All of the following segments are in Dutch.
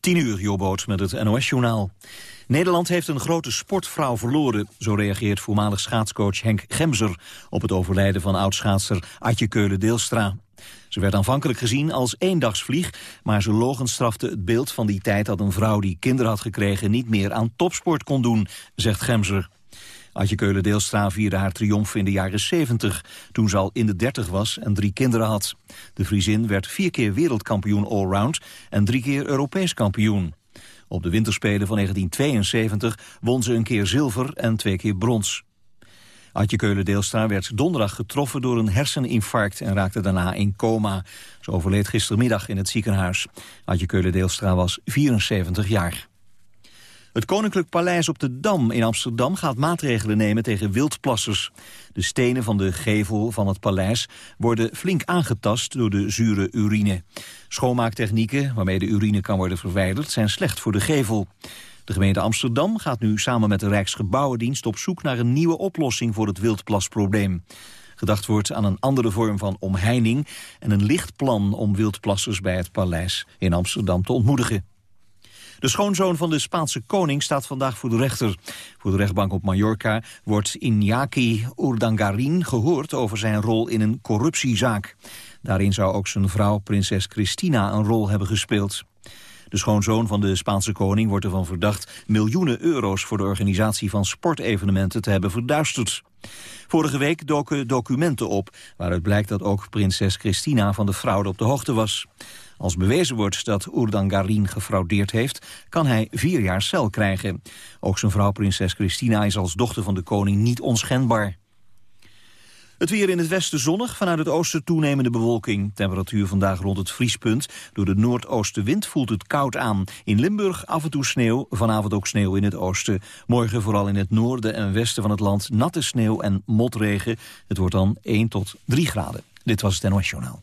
10 uur, Jobboot met het NOS-journaal. Nederland heeft een grote sportvrouw verloren. Zo reageert voormalig schaatscoach Henk Gemser... op het overlijden van oudschaatser Adje Keulen-Deelstra. Ze werd aanvankelijk gezien als eendagsvlieg... maar ze logenstrafte het beeld van die tijd dat een vrouw die kinderen had gekregen... niet meer aan topsport kon doen, zegt Gemser. Adje Keulen-Deelstra vierde haar triomf in de jaren 70... toen ze al in de 30 was en drie kinderen had. De Friesin werd vier keer wereldkampioen allround... en drie keer Europees kampioen. Op de winterspelen van 1972 won ze een keer zilver en twee keer brons. Adje Keulen-Deelstra werd donderdag getroffen door een herseninfarct... en raakte daarna in coma. Ze overleed gistermiddag in het ziekenhuis. Adje Keulen-Deelstra was 74 jaar. Het Koninklijk Paleis op de Dam in Amsterdam gaat maatregelen nemen tegen wildplassers. De stenen van de gevel van het paleis worden flink aangetast door de zure urine. Schoonmaaktechnieken waarmee de urine kan worden verwijderd zijn slecht voor de gevel. De gemeente Amsterdam gaat nu samen met de Rijksgebouwendienst op zoek naar een nieuwe oplossing voor het wildplasprobleem. Gedacht wordt aan een andere vorm van omheining en een lichtplan om wildplassers bij het paleis in Amsterdam te ontmoedigen. De schoonzoon van de Spaanse koning staat vandaag voor de rechter. Voor de rechtbank op Mallorca wordt Iñaki Urdangarin gehoord over zijn rol in een corruptiezaak. Daarin zou ook zijn vrouw, prinses Christina, een rol hebben gespeeld. De schoonzoon van de Spaanse koning wordt ervan verdacht miljoenen euro's voor de organisatie van sportevenementen te hebben verduisterd. Vorige week doken documenten op waaruit blijkt dat ook prinses Christina van de fraude op de hoogte was. Als bewezen wordt dat Urdangarin gefraudeerd heeft, kan hij vier jaar cel krijgen. Ook zijn vrouw prinses Christina is als dochter van de koning niet onschendbaar. Het weer in het westen zonnig, vanuit het oosten toenemende bewolking. Temperatuur vandaag rond het vriespunt. Door de noordoostenwind voelt het koud aan. In Limburg af en toe sneeuw, vanavond ook sneeuw in het oosten. Morgen vooral in het noorden en westen van het land natte sneeuw en motregen. Het wordt dan 1 tot 3 graden. Dit was het NOS Journaal.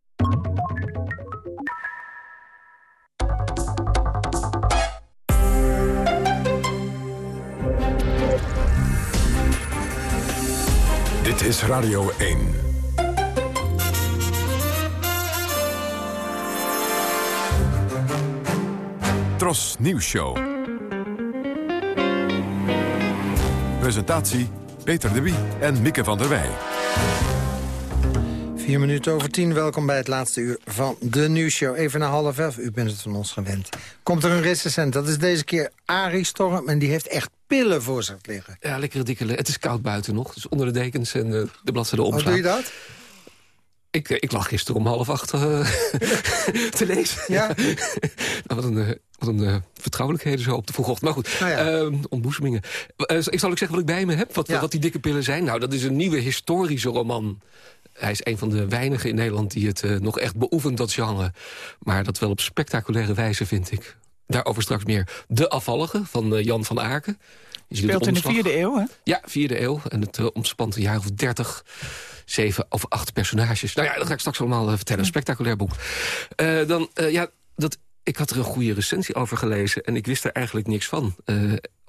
Dit is Radio 1. Tros Nieuws Show. Presentatie Peter de Wie en Mieke van der Wij. Vier minuten over tien, welkom bij het laatste uur van de nieuwsshow. Even na half elf, u bent het van ons gewend. Komt er een recensent, dat is deze keer Arie Storm... en die heeft echt pillen voor zich liggen. Ja, lekker dikke... Het is koud buiten nog, dus onder de dekens en uh, de bladzijde omslaan. Hoe doe je dat? Ik, eh, ik lag gisteren om half acht uh, te lezen. Ja? nou, wat een, wat een vertrouwelijkheden zo op de vroege ochtend. Maar goed, nou ja. uh, ontboezemingen. ik zal ook zeggen wat ik bij me heb, wat, Ja. wat die dikke pillen zijn. Nou, dat is een nieuwe historische roman. Hij is een van de weinigen in Nederland die het nog echt beoefent, dat genre. Maar dat wel op spectaculaire wijze, vind ik. Daarover straks meer. De Afvallige van eh, Jan van Aken. Speelt in de vierde eeuw, hè? Ja, vierde eeuw. En het eh, omspant een jaar of dertig. Zeven of acht personages. Nou ja, dat ga ik straks allemaal eh, vertellen. Een spectaculair boek. Dan, ja, dat, ik had er een goede recensie over gelezen. En ik wist er eigenlijk niks van.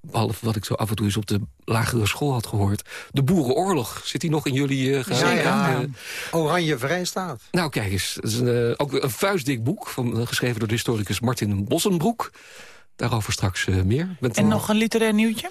Eh, behalve wat ik zo af en toe eens op de lagere school had gehoord... de Boerenoorlog. Zit die nog in jullie uh, ja, ja. Oranje Vrijstaat. Nou, kijk eens. Het is een, ook een vuistdik boek, van, geschreven door de historicus Martin Bossenbroek. Daarover straks meer. en nog een literair nieuwtje?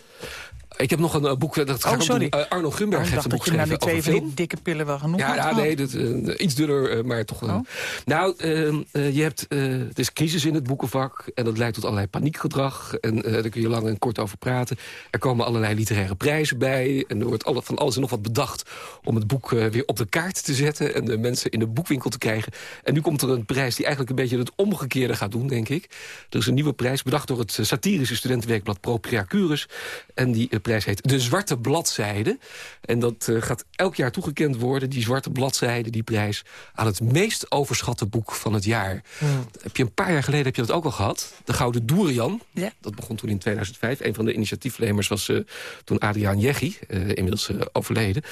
Ik heb nog een boek, dat oh, sorry. Arno heeft een boek geschreven dat je die twee die dikke pillen wel genoeg ja. Ja, nee, dat, uh, iets dunner, maar toch... Oh. Nou, ehm, je hebt, het is crisis in het boekenvak en dat leidt tot allerlei paniekgedrag. En daar kun je lang en kort over praten. Er komen allerlei literaire prijzen bij. En er wordt alle, van alles en nog wat bedacht om het boek weer op de kaart te zetten... en de mensen in de boekwinkel te krijgen. En nu komt er een prijs die eigenlijk een beetje het omgekeerde gaat doen, denk ik. Er is een nieuwe prijs, bedacht door het satirische studentenweekblad Propria Curus. En die prijs heet De Zwarte bladzijde. En dat uh, gaat elk jaar toegekend worden, die zwarte bladzijde, die prijs... aan het meest overschatte boek van het jaar. Hmm. Heb je een paar jaar geleden heb je dat ook al gehad. De Gouden Doerian. Ja. Dat begon toen in 2005. Een van de initiatiefnemers was uh, toen Adriaan Jeggi, uh, inmiddels overleden.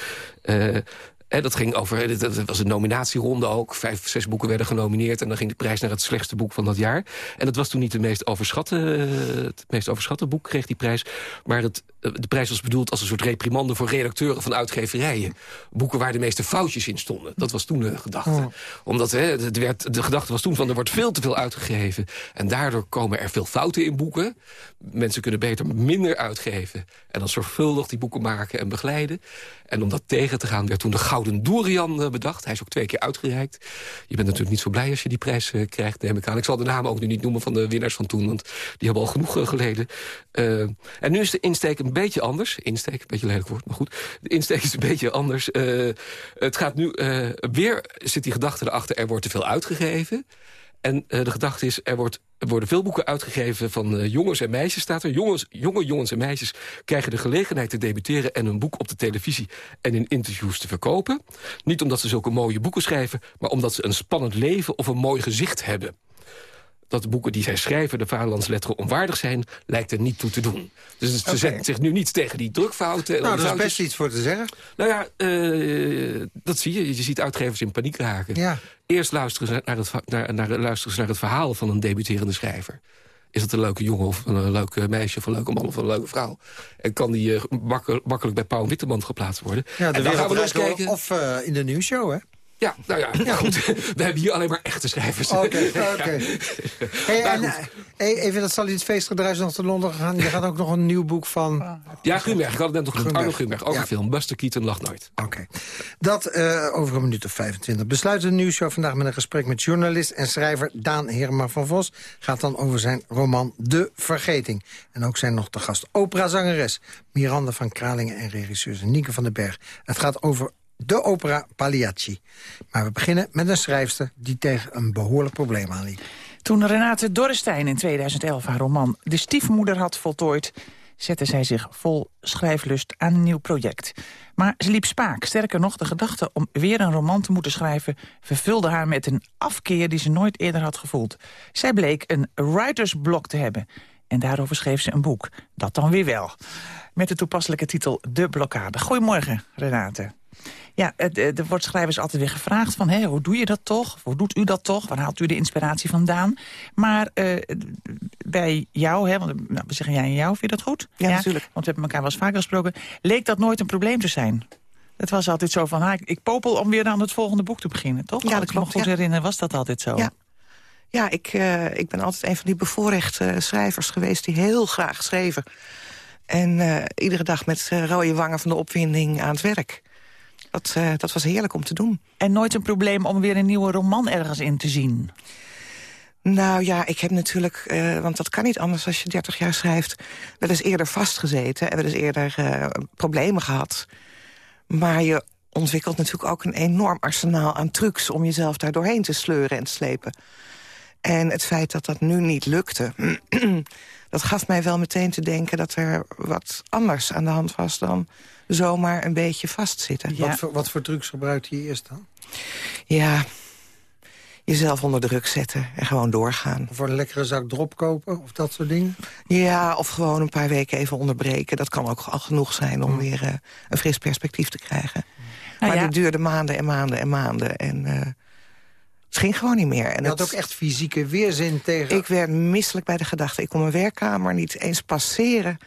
Dat ging over, dat was een nominatieronde ook. Vijf, zes boeken werden genomineerd. En dan ging de prijs naar het slechtste boek van dat jaar. En dat was toen niet de meest overschatte, het meest overschatte boek, kreeg die prijs. Maar het, de prijs was bedoeld als een soort reprimande voor redacteuren van uitgeverijen. Boeken waar de meeste foutjes in stonden. Dat was toen de gedachte. Oh. Omdat het werd, de gedachte was toen van er wordt veel te veel uitgegeven. En daardoor komen er veel fouten in boeken. Mensen kunnen beter minder uitgeven. En dan zorgvuldig die boeken maken en begeleiden. En om dat tegen te gaan werd toen de Gouden Dorian bedacht. Hij is ook twee keer uitgereikt. Je bent natuurlijk niet zo blij als je die prijs uh, krijgt, neem ik aan. Ik zal de namen ook nu niet noemen van de winnaars van toen... want die hebben al genoeg uh, geleden. En nu is de insteek een beetje anders. Insteek, een beetje lelijk woord, maar goed. De insteek is een beetje anders. het gaat nu... weer zit die gedachte erachter, er wordt te veel uitgegeven... En uh, de gedachte is, er, wordt, er worden veel boeken uitgegeven van uh, jongens en meisjes, staat er. Jongens, jonge jongens en meisjes krijgen de gelegenheid te debuteren... en een boek op de televisie en in interviews te verkopen. Niet omdat ze zulke mooie boeken schrijven... maar omdat ze een spannend leven of een mooi gezicht hebben dat de boeken die zij schrijven de vaderlandsletteren onwaardig zijn... lijkt er niet toe te doen. Dus ze zegt zich nu niet tegen die drukfouten. en Nou, daar is foutjes. best iets voor te zeggen. Nou ja, eh, dat zie je. Je ziet uitgevers in paniek raken. Ja. Eerst luisteren ze naar, het, naar, naar, luisteren ze naar het verhaal van een debuterende schrijver. Is dat een leuke jongen of een leuke meisje of een leuke man of een leuke vrouw? En kan die eh, makkel- makkelijk bij Pauw Witteman geplaatst worden? Ja, de en dan gaan we draait door. kijken. Of eh, in de nieuwsshow, hè? Ja, nou ja, goed. We hebben hier alleen maar echte schrijvers. Oké, oké. Hey, en, eh, hey, even dat zal iets feestgedruis nog te Londen gaan. Je gaat ook nog een nieuw boek van... Ja, Grunberg. Ik had het net nog genoemd. Arno Grunberg. Ook Ja. een film. Buster Keaton lacht nooit. Oké. Dat eh, over een minuut of 25. Besluit de nieuwsshow vandaag met een gesprek met journalist en schrijver Daan Herman van Vos. Gaat dan over zijn roman De Vergeting. En ook zijn nog te gast operazangeres Miranda van Kralingen en regisseur Nieke van den Berg. Het gaat over de opera Pagliacci. Maar we beginnen met een schrijfster die tegen een behoorlijk probleem aanliep. Toen Renate Dorrestein in 2011 haar roman De Stiefmoeder had voltooid... zette zij zich vol schrijflust aan een nieuw project. Maar ze liep spaak. Sterker nog, de gedachte om weer een roman te moeten schrijven... vervulde haar met een afkeer die ze nooit eerder had gevoeld. Zij bleek een writersblok te hebben. En daarover schreef ze een boek. Dat dan weer wel. Met de toepasselijke titel De Blokkade. Goedemorgen, Renate. Ja, het, eh, er wordt schrijvers altijd weer gevraagd van... Hé, hoe doe je dat toch? Hoe doet u dat toch? Waar haalt u de inspiratie vandaan? Maar eh, bij jou, hè, want, nou, we zeggen jij en jou, vind je dat goed? Ja, natuurlijk. Want we hebben elkaar wel eens vaker gesproken. Leek dat nooit een probleem te zijn? Het was altijd zo van, ik, ik popel om weer aan het volgende boek te beginnen, toch? Ja, dat Als ik me klopt, goed ja. herinner, was dat altijd zo. Ja. Ja, ik, eh, ik ben altijd een van die bevoorrechte schrijvers geweest... die heel graag schreven. En iedere dag met rode wangen van de opwinding aan het werk. Dat, eh, dat was heerlijk om te doen. En nooit een probleem om weer een nieuwe roman ergens in te zien? Nou ja, ik heb natuurlijk, eh, want dat kan niet anders als je 30 jaar schrijft... wel eens eerder vastgezeten en wel eens eerder eh, problemen gehad. Maar je ontwikkelt natuurlijk ook een enorm arsenaal aan trucs... om jezelf daar doorheen te sleuren en te slepen. En het feit dat dat nu niet lukte... dat gaf mij wel meteen te denken dat er wat anders aan de hand was... dan zomaar een beetje vastzitten. Ja. Wat, voor, wat voor trucs gebruikt hij eerst dan? Ja, jezelf onder druk zetten en gewoon doorgaan. Voor een lekkere zak drop kopen of dat soort dingen? Ja, of gewoon een paar weken even onderbreken. Dat kan ook al genoeg zijn om weer eh, een fris perspectief te krijgen. Nou maar ja. dit duurde maanden en maanden en maanden. En eh, het ging gewoon niet meer. En Je had het- ook echt fysieke weerzin tegen... Ik werd misselijk bij de gedachte. Ik kon mijn werkkamer niet eens passeren...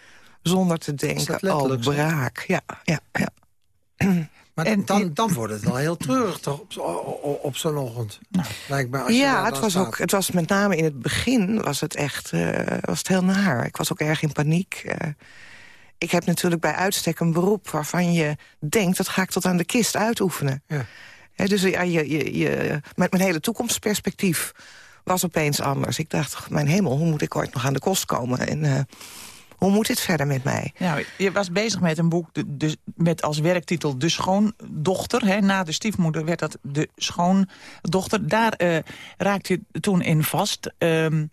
Zonder te denken, oh, zo? braak. Ja, ja, ja. Maar En dan, dan wordt het wel heel treurig toch, op, op, op zo'n ochtend. Als je ja, het was, staat. ook, het was met name in het begin was het echt eh, was het heel naar. Ik was ook erg in paniek. Eh, ik heb natuurlijk bij uitstek een beroep waarvan je denkt... dat ga ik tot aan de kist uitoefenen. Ja. Dus ja, je, je, je, met mijn hele toekomstperspectief was opeens anders. Ik dacht, mijn hemel, hoe moet ik ooit nog aan de kost komen? En eh, hoe moet dit verder met mij? Nou, je was bezig met een boek met als werktitel De Schoondochter. Hè. Na de stiefmoeder werd dat De Schoondochter. Daar eh raakte je toen in vast. Ehm,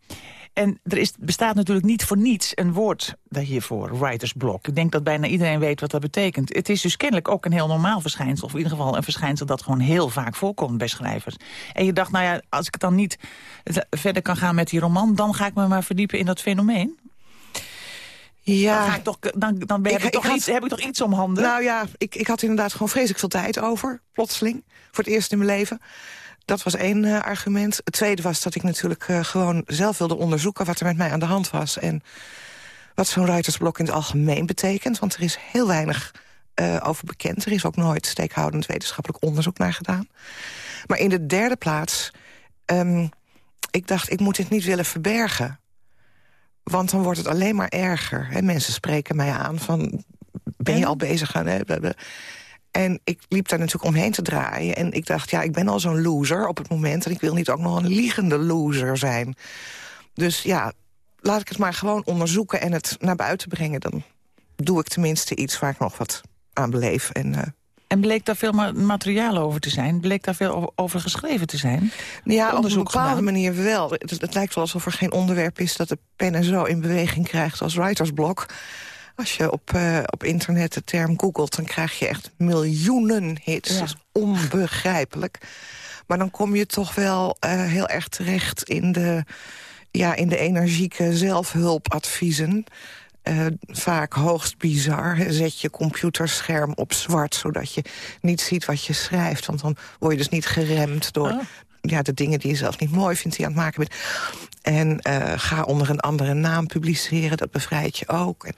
en er is, bestaat natuurlijk niet voor niets een woord hiervoor, writersblok. Ik denk dat bijna iedereen weet wat dat betekent. Het is dus kennelijk ook een heel normaal verschijnsel. Of in ieder geval een verschijnsel dat gewoon heel vaak voorkomt bij schrijvers. En je dacht, nou ja, als ik dan niet verder kan gaan met die roman... dan ga ik me maar verdiepen in dat fenomeen. Ja, Dan, ga ik toch, dan, dan heb, Ik- toch iets, heb ik toch iets om handen? Nou ja, ik, ik had inderdaad gewoon vreselijk veel tijd over, plotseling. Voor het eerst in mijn leven. Dat was één eh, argument. Het tweede was dat ik natuurlijk eh, gewoon zelf wilde onderzoeken... wat er met mij aan de hand was. En wat zo'n writersblok in het algemeen betekent. Want er is heel weinig eh, over bekend. Er is ook nooit steekhoudend wetenschappelijk onderzoek naar gedaan. Maar in de derde plaats... ehm, ik dacht, ik moet dit niet willen verbergen. Want dan wordt het alleen maar erger. Hè? Mensen spreken mij aan van... ben je al bezig aan... Hè? En ik liep daar natuurlijk omheen te draaien. En ik dacht, ja, ik ben al zo'n loser op het moment... en ik wil niet ook nog een liegende loser zijn. Dus ja, laat ik het maar gewoon onderzoeken... en het naar buiten brengen. Dan doe ik tenminste iets waar ik nog wat aan beleef. En, eh, En bleek daar veel ma- materiaal over te zijn? Bleek daar veel over, geschreven te zijn? Ja, op een bepaalde gedaan? manier wel. Het, het lijkt wel alsof er geen onderwerp is dat de pen zo in beweging krijgt als writersblok. Als je op, eh, op internet de term googelt, dan krijg je echt miljoenen hits. Ja. Dat is onbegrijpelijk. Maar dan kom je toch wel eh, heel erg terecht in de, ja, in de energieke zelfhulpadviezen. Eh, vaak hoogst bizar. Zet je computerscherm op zwart... zodat je niet ziet wat je schrijft. Want dan word je dus niet geremd door Oh. Ja, de dingen die je zelf niet mooi vindt... die je aan het maken bent. En eh, ga onder een andere naam publiceren, dat bevrijdt je ook. En,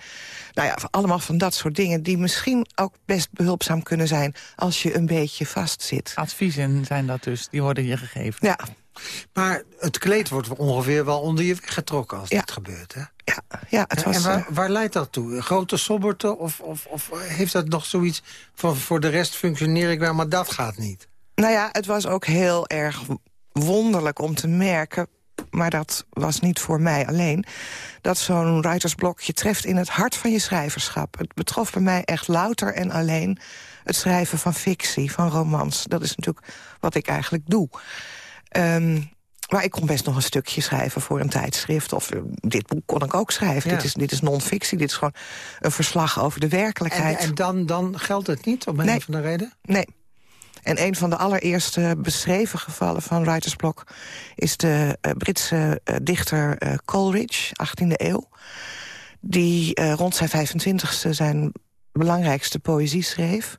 nou ja, allemaal van dat soort dingen... die misschien ook best behulpzaam kunnen zijn... als je een beetje vastzit. Adviezen zijn dat dus, die worden je gegeven. Ja, Maar het kleed wordt ongeveer wel onder je weggetrokken als Ja. dit gebeurt. Hè? ja, ja het En, was... en waar, eh, waar leidt dat toe? Grote sobberte? Of, of, of heeft dat nog zoiets van voor de rest functioneer ik wel, maar dat gaat niet? Nou ja, het was ook heel erg wonderlijk om te merken... maar dat was niet voor mij alleen... dat zo'n writersblok je treft in het hart van je schrijverschap. Het betrof bij mij echt louter en alleen het schrijven van fictie, van romans. Dat is natuurlijk wat ik eigenlijk doe. Ehm, maar ik kon best nog een stukje schrijven voor een tijdschrift. Of eh, dit boek kon ik ook schrijven. Ja. Dit is, dit is non-fictie, dit is gewoon een verslag over de werkelijkheid. en dan, dan geldt het niet, om een Nee. of andere reden? Nee. En een van de allereerste beschreven gevallen van writersblok... is de eh, Britse eh, dichter eh, Coleridge, 18e eeuw... die rond zijn 25e zijn belangrijkste poëzie schreef...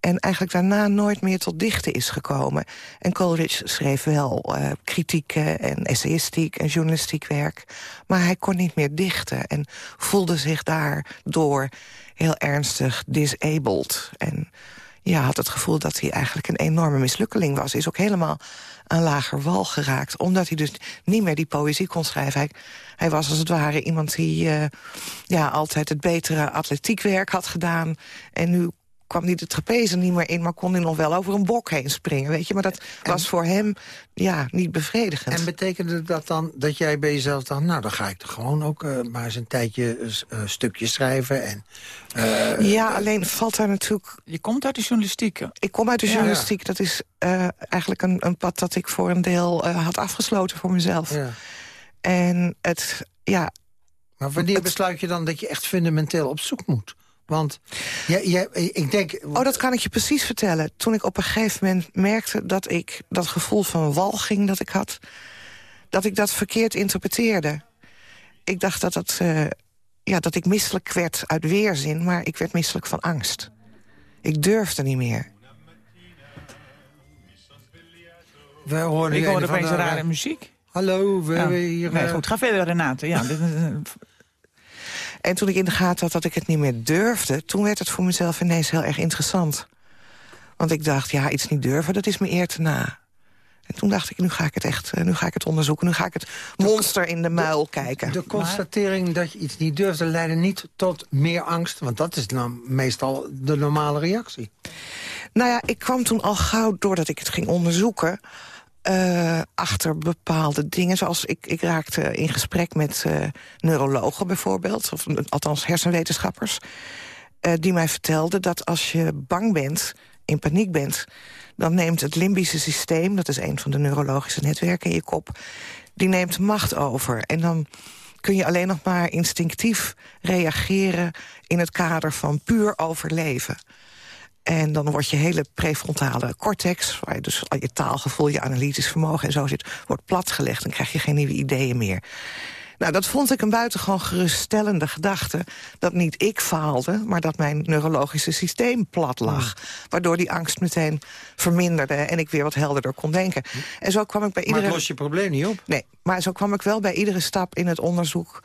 en eigenlijk daarna nooit meer tot dichten is gekomen. En Coleridge schreef wel eh kritieken en essayistiek en journalistiek werk... maar hij kon niet meer dichten en voelde zich daardoor heel ernstig disabled... en ja, had het gevoel dat hij eigenlijk een enorme mislukkeling was. Is ook helemaal aan lager wal geraakt. Omdat hij dus niet meer die poëzie kon schrijven. Hij, was als het ware iemand die eh, ja, altijd het betere atletiekwerk had gedaan. En nu kwam hij de trapeze niet meer in... maar kon hij nog wel over een bok heen springen, weet je. Maar dat was voor hem ja, niet bevredigend. En betekende dat dan dat jij bij jezelf dacht... nou, dan ga ik er gewoon ook eh, maar eens een tijdje uh, stukjes schrijven. En, uh, ja, alleen valt daar natuurlijk... Je komt uit de journalistiek. Ik kom uit de journalistiek. Ja. Dat is uh, eigenlijk een, een, pad dat ik voor een deel uh, had afgesloten voor mezelf. Ja. En het, ja... Maar wanneer het, besluit je dan dat je echt fundamenteel op zoek moet? Want jij, ik denk... Oh, dat kan ik je precies vertellen. Toen ik op een gegeven moment merkte dat ik dat gevoel van walging dat ik had... dat ik dat verkeerd interpreteerde. Ik dacht dat, dat, uh, ja, dat ik misselijk werd uit weerzin, maar ik werd misselijk van angst. Ik durfde niet meer. We horen ik hoorde opeens rare muziek. Hallo, we ja. hebben hier... Nee, goed, ga verder, Renate. Ja, En toen ik in de gaten had dat ik het niet meer durfde... toen werd het voor mezelf ineens heel erg interessant. Want ik dacht, ja, iets niet durven, dat is me eer te na. En toen dacht ik, nu ga ik het echt nu ga ik het onderzoeken. Nu ga ik het monster in de muil kijken. De constatering dat je iets niet durfde leidde niet tot meer angst. Want dat is nou meestal de normale reactie. Nou ja, ik kwam toen al gauw, doordat ik het ging onderzoeken... Uh, achter bepaalde dingen. Zoals ik, ik raakte in gesprek met uh, neurologen bijvoorbeeld. Of althans hersenwetenschappers. Uh, die mij vertelden dat als je bang bent, in paniek bent... dan neemt het limbische systeem, dat is een van de neurologische netwerken in je kop... die neemt macht over. En dan kun je alleen nog maar instinctief reageren... in het kader van puur overleven. En dan wordt je hele prefrontale cortex... waar je dus je taalgevoel, je analytisch vermogen en zo zit... wordt platgelegd, dan krijg je geen nieuwe ideeën meer. Nou, dat vond ik een buitengewoon geruststellende gedachte. Dat niet ik faalde, maar dat mijn neurologische systeem plat lag. Waardoor die angst meteen verminderde en ik weer wat helderder kon denken. En zo kwam ik bij iedere... Maar het lost je probleem niet op? Nee, maar zo kwam ik wel bij iedere stap in het onderzoek...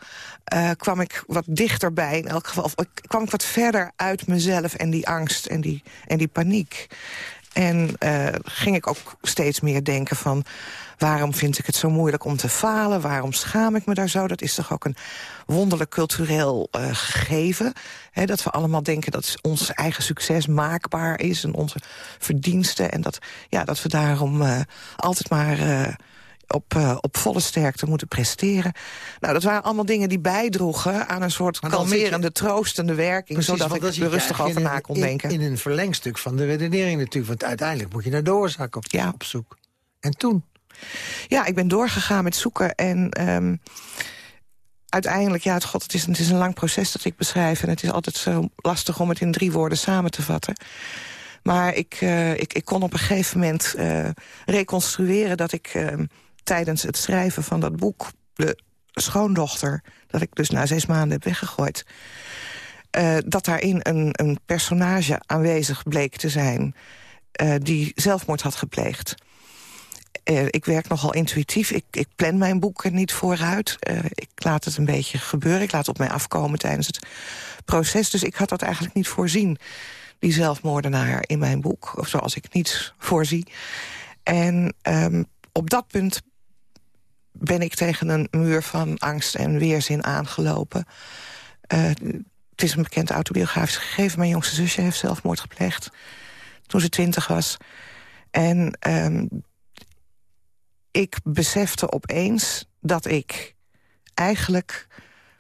Uh, kwam ik wat dichterbij, in elk geval. Of, kwam ik wat verder uit mezelf en die angst en die, en die paniek. En uh, ging ik ook steeds meer denken van... waarom vind ik het zo moeilijk om te falen? Waarom schaam ik me daar zo? Dat is toch ook een wonderlijk cultureel uh, gegeven. Hè, dat we allemaal denken dat ons eigen succes maakbaar is... en onze verdiensten. En dat, ja, dat we daarom uh, altijd maar op, uh, op volle sterkte moeten presteren. Nou, dat waren allemaal dingen die bijdroegen aan een soort kalmerende, je... troostende werking... Precies, zodat ik er rustig over na kon in, denken. In een verlengstuk van de redenering natuurlijk. Want uiteindelijk moet je naar de oorzaak op, ja. op zoek. En toen? Ja, ik ben doorgegaan met zoeken en... Um, uiteindelijk, ja, het, God, het, is, het is een lang proces dat ik beschrijf... en het is altijd zo lastig om het in drie woorden samen te vatten. Maar ik, uh, ik, ik kon op een gegeven moment uh, reconstrueren dat ik... Uh, tijdens het schrijven van dat boek... de schoondochter, dat ik dus na zes maanden heb weggegooid... Uh, dat daarin een, een personage aanwezig bleek te zijn... Die zelfmoord had gepleegd. Uh, ik werk nogal intuïtief. Ik, ik plan mijn boeken niet vooruit. ik laat het een beetje gebeuren. Ik laat het op mij afkomen tijdens het proces. Dus ik had dat eigenlijk niet voorzien, die zelfmoordenaar in mijn boek. Of zoals ik niets voorzie. En um, op dat punt ben ik tegen een muur van angst en weerzin aangelopen. Uh, het is een bekend autobiografisch gegeven. Mijn jongste zusje heeft zelfmoord gepleegd toen ze twintig was. En um, ik besefte opeens dat ik eigenlijk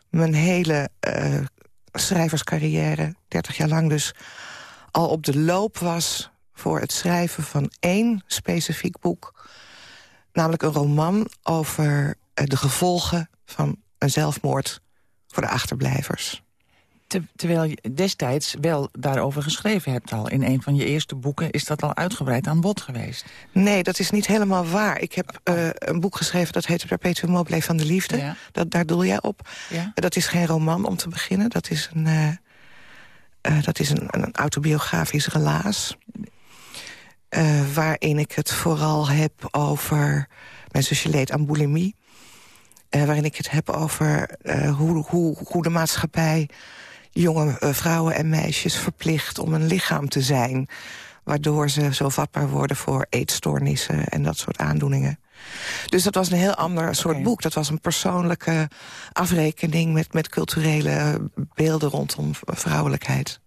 mijn hele uh, schrijverscarrière, 30 jaar lang dus... al op de loop was voor het schrijven van één specifiek boek Namelijk een roman over eh, de gevolgen van een zelfmoord voor de achterblijvers. Terwijl je destijds wel daarover geschreven hebt al. In een van je eerste boeken is dat al uitgebreid aan bod geweest. Nee, dat is niet helemaal waar. Ik heb uh, een boek geschreven dat heet Perpetuum mobile van de liefde. Ja. Dat, daar doel jij op. Ja. Dat is geen roman om te beginnen. Dat is een, uh, uh, dat is een, een autobiografisch relaas. Waarin ik het vooral heb over... Mijn zusje leed aan bulimie. Waarin ik het heb over hoe, hoe, hoe de maatschappij... jonge vrouwen en meisjes verplicht om een lichaam te zijn... waardoor ze zo vatbaar worden voor eetstoornissen en dat soort aandoeningen. Dus dat was een heel ander soort okay. boek. Dat was een persoonlijke afrekening met, met culturele beelden rondom vrouwelijkheid.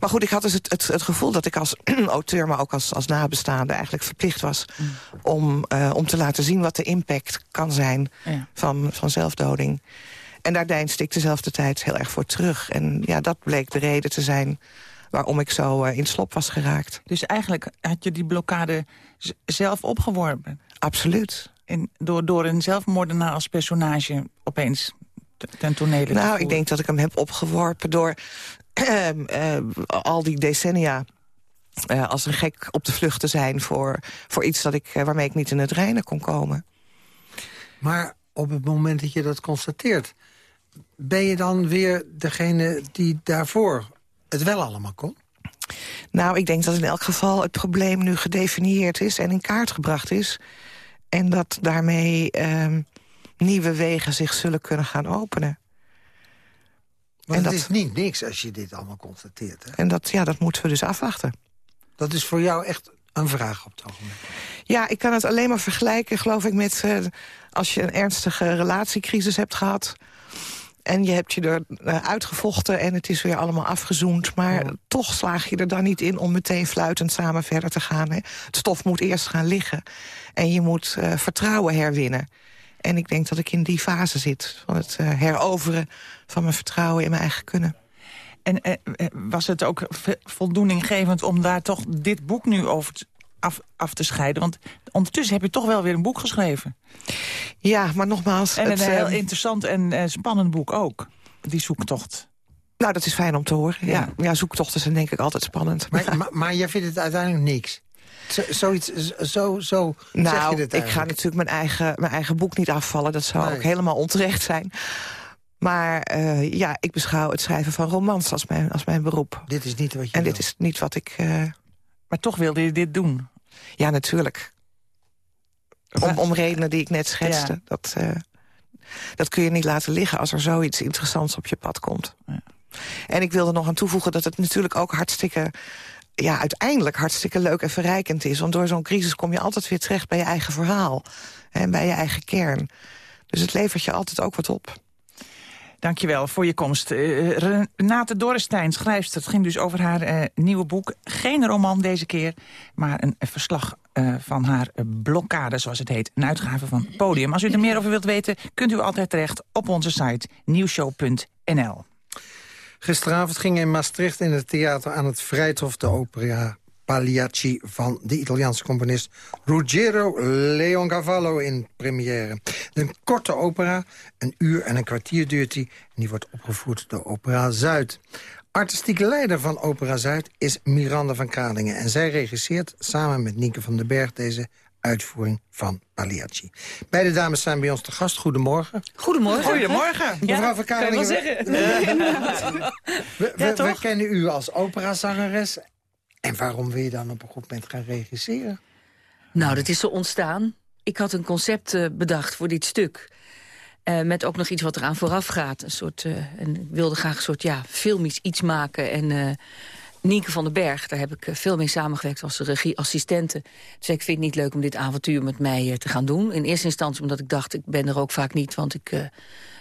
Maar goed, ik had dus het, het, het gevoel dat ik als auteur... maar ook als, als nabestaande eigenlijk verplicht was... Mm. Om, uh, om te laten zien wat de impact kan zijn ja. van, van zelfdoding. En daar deinsde ik dezelfde tijd heel erg voor terug. En ja, dat bleek de reden te zijn waarom ik zo uh, in slop was geraakt. Dus eigenlijk had je die blokkade zelf opgeworpen? Absoluut. En door, door een zelfmoordenaar als personage opeens ten tonele Nou, ik denk dat ik hem heb opgeworpen door uh, al die decennia uh, als een gek op de vlucht te zijn... voor, voor iets dat ik, uh, waarmee ik niet in het reinen kon komen. Maar op het moment dat je dat constateert... ben je dan weer degene die daarvoor het wel allemaal kon? Nou, ik denk dat in elk geval het probleem nu gedefinieerd is... en in kaart gebracht is. En dat daarmee uh, nieuwe wegen zich zullen kunnen gaan openen. Want En het dat- is niet niks als je dit allemaal constateert. Hè? En dat, ja, dat moeten we dus afwachten. Dat is voor jou echt een vraag op het ogenblik. Ja, ik kan het alleen maar vergelijken, geloof ik, met eh, als je een ernstige relatiecrisis hebt gehad. En je hebt je er eh, uitgevochten en het is weer allemaal afgezoend. Maar toch slaag je er dan niet in om meteen fluitend samen verder te gaan. Hè. Het stof moet eerst gaan liggen. En je moet eh, vertrouwen herwinnen. En ik denk dat ik in die fase zit. Van het eh, heroveren van mijn vertrouwen in mijn eigen kunnen. En eh, was het ook voldoeninggevend om daar toch dit boek nu over af, af te scheiden? Want ondertussen heb je toch wel weer een boek geschreven. Ja, maar nogmaals... En het, een heel eh, interessant en eh, spannend boek ook. Die zoektocht. nou, dat is fijn om te horen. Ja, Ja. ja. zoektochten zijn denk ik altijd spannend. Maar, maar, maar jij vindt het uiteindelijk niks. Zo, zoiets, zo, zo zeg je Nou, dit ik ga natuurlijk mijn eigen, mijn eigen boek niet afvallen. Dat zou Nee. ook helemaal onterecht zijn. Maar eh, ja, ik beschouw het schrijven van romans als mijn, als mijn beroep. Dit is niet wat je En wil. dit is niet wat ik... eh, Maar toch wilde je dit doen. ja, natuurlijk. Om, om redenen die ik net schetste. Dat, eh, dat kun je niet laten liggen als er zoiets interessants op je pad komt. Ja. En ik wilde nog aan toevoegen dat het natuurlijk ook hartstikke... ja, uiteindelijk hartstikke leuk en verrijkend is. Want door zo'n crisis kom je altijd weer terecht bij je eigen verhaal. En bij je eigen kern. Dus het levert je altijd ook wat op. Dankjewel voor je komst. Eh, Renate Dorrestein, schrijfster. Het ging dus over haar eh, nieuwe boek. Geen roman deze keer, maar een verslag eh, van haar blokkade, zoals het heet. Een uitgave van Podium. Als u er meer over wilt weten, kunt u altijd terecht op onze site nieuwshow.nl. Gisteravond ging in Maastricht in het theater aan het Vrijthof... de opera Pagliacci van de Italiaanse componist Ruggero Leoncavallo in première. Een korte opera, een uur en een kwartier duurt die... en die wordt opgevoerd door Opera Zuid. Artistieke leider van Opera Zuid is Miranda van Kralingen... en zij regisseert samen met Nienke van den Berg deze uitvoering van Pagliacci. Beide dames zijn bij ons te gast. Goedemorgen. Goedemorgen. Goedemorgen. Mevrouw van Kan je wel Kralingen, zeggen. we, we- Ja, we toch? kennen u als operazangeres. En waarom wil je dan op een goed moment gaan regisseren? Nou, dat is zo ontstaan. Ik had een concept eh, bedacht voor dit stuk. Eh, met ook nog iets wat eraan vooraf gaat. Een soort, eh, en ik wilde graag een soort ja, filmisch iets maken. En Nienke van den Berg, daar heb ik veel mee samengewerkt als regieassistente. Dus ik vind het niet leuk om dit avontuur met mij te gaan doen. In eerste instantie omdat ik dacht, ik ben er ook vaak niet, want ik...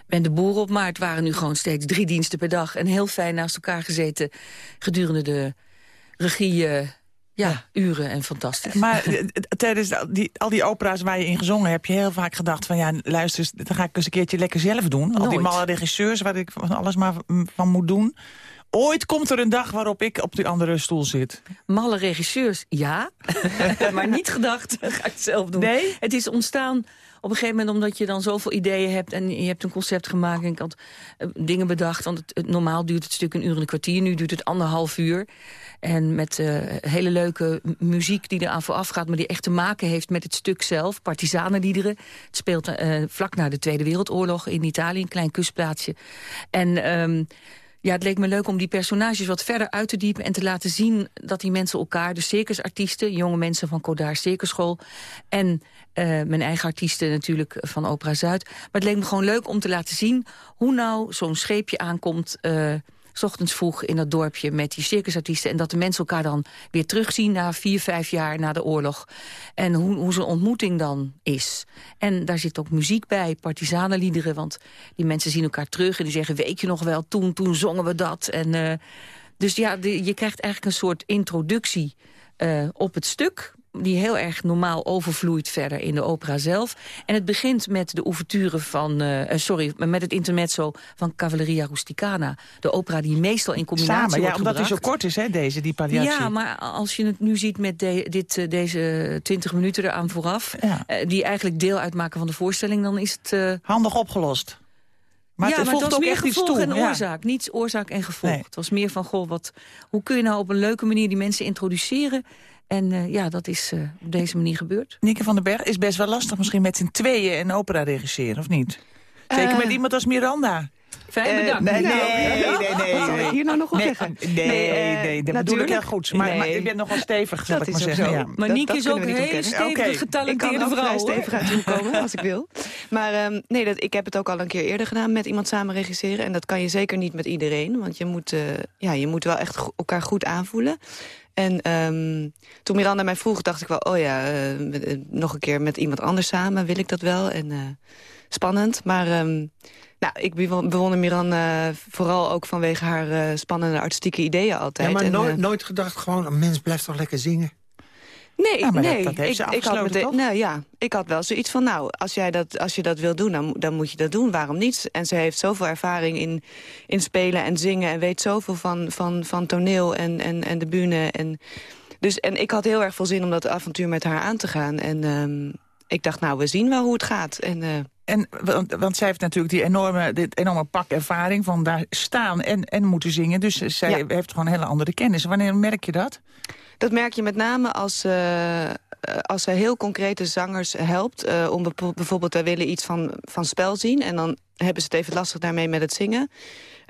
ben de boer op, maar het waren nu gewoon steeds drie diensten per dag. En heel fijn naast elkaar gezeten gedurende de regie, eh, ja, uren en fantastisch. Maar eh, tijdens al die, al die opera's waar je in gezongen hebt... heb je heel vaak gedacht van ja, luister eens, dat ga ik eens een keertje lekker zelf doen. Al die malle regisseurs waar ik van alles maar van moet doen. Ooit komt er een dag waarop ik op die andere stoel zit. Malle regisseurs, ja. maar niet gedacht, ga ik het zelf doen. Nee? Het is ontstaan op een gegeven moment omdat je dan zoveel ideeën hebt... en je hebt een concept gemaakt en ik had eh, dingen bedacht. Want het, normaal duurt het stuk een uur en een kwartier. Nu duurt het anderhalf uur. En met eh, hele leuke muziek die eraan vooraf gaat... maar die echt te maken heeft met het stuk zelf. Partisanenliederen. Het speelt eh, vlak na de Tweede Wereldoorlog in Italië. Een klein kustplaatsje. En... ehm, ja, het leek me leuk om die personages wat verder uit te diepen... en te laten zien dat die mensen elkaar, de circusartiesten... jonge mensen van Codaar Circusschool... en eh, mijn eigen artiesten natuurlijk van Opera Zuid. Maar het leek me gewoon leuk om te laten zien... hoe nou zo'n scheepje aankomt... eh, s ochtends vroeg in dat dorpje met die circusartiesten... en dat de mensen elkaar dan weer terugzien na vier, vijf jaar na de oorlog. En hoe, hoe zo'n ontmoeting dan is. En daar zit ook muziek bij, partisanenliederen... want die mensen zien elkaar terug en die zeggen... weet je nog wel, toen, toen zongen we dat. En, eh, dus ja, je krijgt eigenlijk een soort introductie eh, op het stuk die heel erg normaal overvloeit verder in de opera zelf. En het begint met de ouverture van... eh, sorry, met het intermezzo van Cavalleria Rusticana. De opera die meestal in combinatie Samen, ja, omdat hij zo kort is, hè, deze, die Pagliacci. Ja, maar als je het nu ziet met de- dit, eh, deze 20 minuten eraan vooraf... Ja. die eigenlijk deel uitmaken van de voorstelling... dan is het... Handig opgelost. Maar ja, het maar het was ook meer gevolg toe. en ja. oorzaak. Niet oorzaak en gevolg. Nee. Het was meer van, goh, wat, hoe kun je nou op een leuke manier die mensen introduceren? En eh, ja, dat is eh, op deze manier gebeurd. Nieke van den Berg is best wel lastig misschien met z'n tweeën een opera regisseren, of niet? Zeker Eh. met iemand als Miranda. Fijn Eh, bedankt. Nee, Nou, nee, nee, nee. Wat ik hier nou nog op nee, zeggen? Nee, nee, eh, dat bedoel ik natuurlijk. heel goed. Maar, maar Nee. je bent nogal stevig, zal Dat ik is maar ook zeggen. zo. Ja. Maar Dat- is ook een hele stevige, Oké. Ik getalenteerde kan ook vrouw. vrij stevig uit komen, als ik wil. Maar ehm, nee, dat, ik heb het ook al een keer eerder gedaan met iemand samen regisseren. En dat kan je zeker niet met iedereen. Want je moet, eh, ja, je moet wel echt go- elkaar goed aanvoelen. En ehm, toen Miranda mij vroeg, dacht ik wel... oh ja, eh, eh, nog een keer met iemand anders samen, wil ik dat wel? En eh, spannend, maar... ehm, nou, ik bewo- bewonder Miranda vooral ook vanwege haar spannende artistieke ideeën altijd. Ja, maar En, nooit, nooit gedacht, gewoon een mens blijft toch lekker zingen? Nee, Ja, dat- nee. dat heeft ik, ze ik meteen, nou ja, ik had wel zoiets van, nou, als, jij dat, als je dat wil doen, dan, dan moet je dat doen. Waarom niet? En ze heeft zoveel ervaring in, in spelen en zingen... en weet zoveel van, van, van toneel en, en, en de bühne. En, dus, en ik had heel erg veel zin om dat avontuur met haar aan te gaan. En ehm, ik dacht, nou, we zien wel hoe het gaat. En, eh, En, want, want zij heeft natuurlijk die enorme, dit enorme pak ervaring van daar staan en, en moeten zingen. Dus zij Ja. heeft gewoon een hele andere kennis. Wanneer merk je dat? Dat merk je met name als, eh, als zij heel concrete zangers helpt. eh, om bijvoorbeeld, wij willen iets van, van spel zien. En dan hebben ze het even lastig daarmee met het zingen.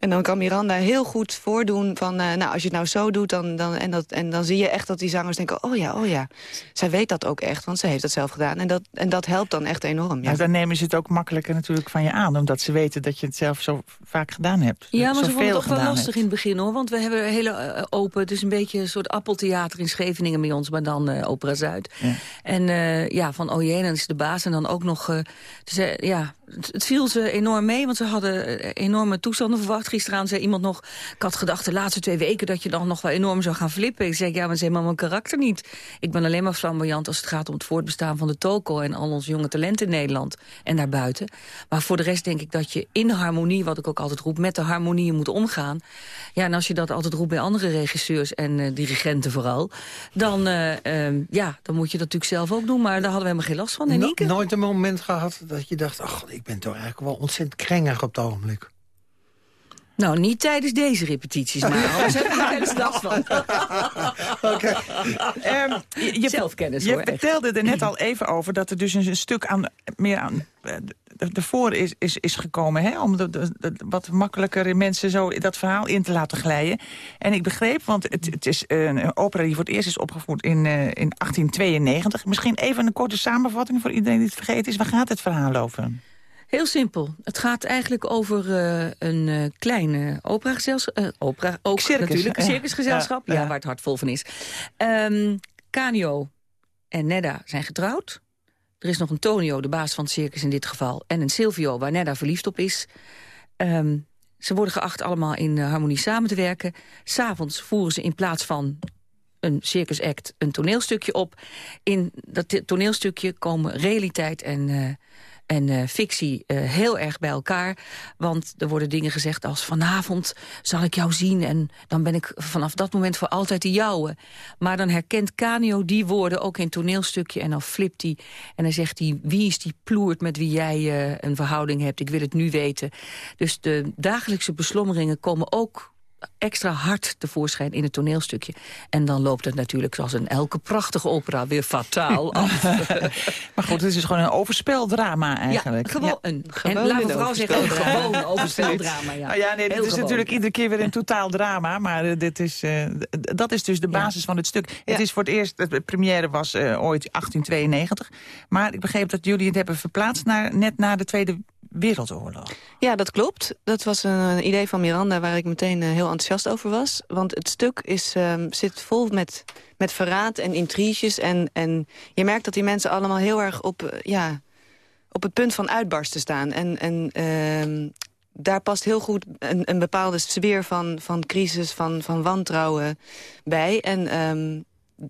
En dan kan Miranda heel goed voordoen van... eh, nou, als je het nou zo doet, dan, dan, en, dat, en dan zie je echt dat die zangers denken... oh ja, oh ja, zij weet dat ook echt, want ze heeft dat zelf gedaan. En dat, en dat helpt dan echt enorm. Ja. Nou, dan nemen ze het ook makkelijker natuurlijk van je aan. Omdat ze weten dat je het zelf zo vaak gedaan hebt. Ja, maar ze vonden het ook wel lastig hebt. in het begin, hoor. Want we hebben hele eh, open... Het is een beetje een soort appeltheater in Scheveningen bij ons... maar dan eh, Opera Zuid. Ja. En eh, ja, van oh jee, dan is de baas. En dan ook nog... eh, dus, ja, het, viel ze enorm mee, want ze hadden eh, enorme toestanden verwacht. Gisteravond zei iemand nog... Ik had gedacht de laatste twee weken dat je dan nog wel enorm zou gaan flippen. Ik zeg, ja, maar dat is helemaal mijn karakter niet. Ik ben alleen maar flamboyant als het gaat om het voortbestaan van de toko... en al onze jonge talenten in Nederland en daarbuiten. Maar voor de rest denk ik dat je in harmonie, wat ik ook altijd roep... met de harmonie moet omgaan. Ja, en als je dat altijd roept bij andere regisseurs en eh, dirigenten vooral... Dan, eh, ehm, ja, dan moet je dat natuurlijk zelf ook doen. Maar daar hadden we helemaal geen last van. No- Nienke? nooit een moment gehad dat je dacht... ach, ik ben toch eigenlijk wel ontzettend krengig op het ogenblik. Nou, niet tijdens deze repetities, maar anders heb ik er kennis last van. Ehm, je, je, Zelfkennis, je hoor, echt. vertelde er net al even over dat er dus een, een stuk aan, meer aan eh, de- ervoor is, is, is gekomen. Hè? Om de, de- de- wat makkelijker mensen zo dat verhaal in te laten glijden. En ik begreep, want het, het is een opera die voor het eerst is opgevoerd in, eh, in 1892. Misschien even een korte samenvatting voor iedereen die het vergeten is. Waar gaat het verhaal over? Heel simpel. Het gaat eigenlijk over eh, een eh kleine operagezelschap. eh, opera, ook Circus, natuurlijk, een circusgezelschap. Ja, Ja, ja. waar het hart vol van is. Ehm Canio en Nedda zijn getrouwd. Er is nog een Tonio, de baas van het circus in dit geval. En een Silvio, waar Nedda verliefd op is. Ehm, ze worden geacht allemaal in harmonie samen te werken. S'avonds voeren ze in plaats van een circusact een toneelstukje op. In dat toneelstukje komen realiteit en, en eh, fictie eh, heel erg bij elkaar. Want er worden dingen gezegd als... vanavond zal ik jou zien en dan ben ik vanaf dat moment voor altijd de jouwe. Maar dan herkent Canio die woorden ook in toneelstukje... en dan flipt hij en dan zegt hij... wie is die ploert met wie jij eh, een verhouding hebt? Ik wil het nu weten. Dus de dagelijkse beslommeringen komen ook extra hard tevoorschijn in het toneelstukje. En dan loopt het natuurlijk, zoals in elke prachtige opera, weer fataal af. Maar goed, het is gewoon een overspeldrama eigenlijk. Ja, gewoon een. Gewoon en laat me een vooral zeggen, een overspeldrama. gewoon overspeldrama. Ja. Nou ja, nee, dit Heel is gewoon. natuurlijk iedere keer weer een totaal drama. Maar eh, dit is, eh, dat is dus de basis van het stuk. Het is voor het eerst, de première was eh, ooit 1892. Maar ik begreep dat jullie het hebben verplaatst naar, net na de Tweede Wereldoorlog. Ja, dat klopt. Dat was een idee van Miranda waar ik meteen eh, heel enthousiast over was. Want het stuk is, ehm, zit vol met, met verraad en intriges. En, en je merkt dat die mensen allemaal heel erg op, eh, ja, op het punt van uitbarsten staan. En, en ehm, daar past heel goed een, een bepaalde sfeer van, van crisis, van, van wantrouwen bij. En ehm,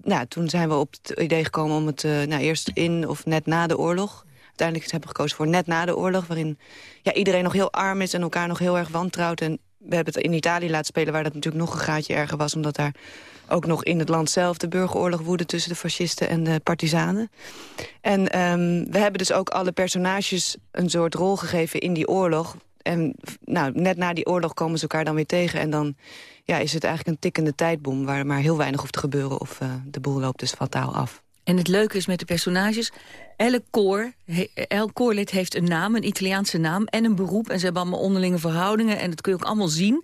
nou, toen zijn we op het idee gekomen om het eh, nou, eerst in of net na de oorlog... Uiteindelijk hebben gekozen voor net na de oorlog... waarin ja, iedereen nog heel arm is en elkaar nog heel erg wantrouwt. En we hebben het in Italië laten spelen... waar dat natuurlijk nog een gaatje erger was... omdat daar ook nog in het land zelf de burgeroorlog woedde... tussen de fascisten en de partizanen. En ehm, we hebben dus ook alle personages een soort rol gegeven in die oorlog. En nou, net na die oorlog komen ze elkaar dan weer tegen... en dan ja, is het eigenlijk een tikkende tijdbom... waar maar heel weinig hoeft te gebeuren of eh, de boel loopt dus fataal af. En het leuke is met de personages... elk koor, elk koorlid heeft een naam, een Italiaanse naam... en een beroep. En ze hebben allemaal onderlinge verhoudingen. En dat kun je ook allemaal zien.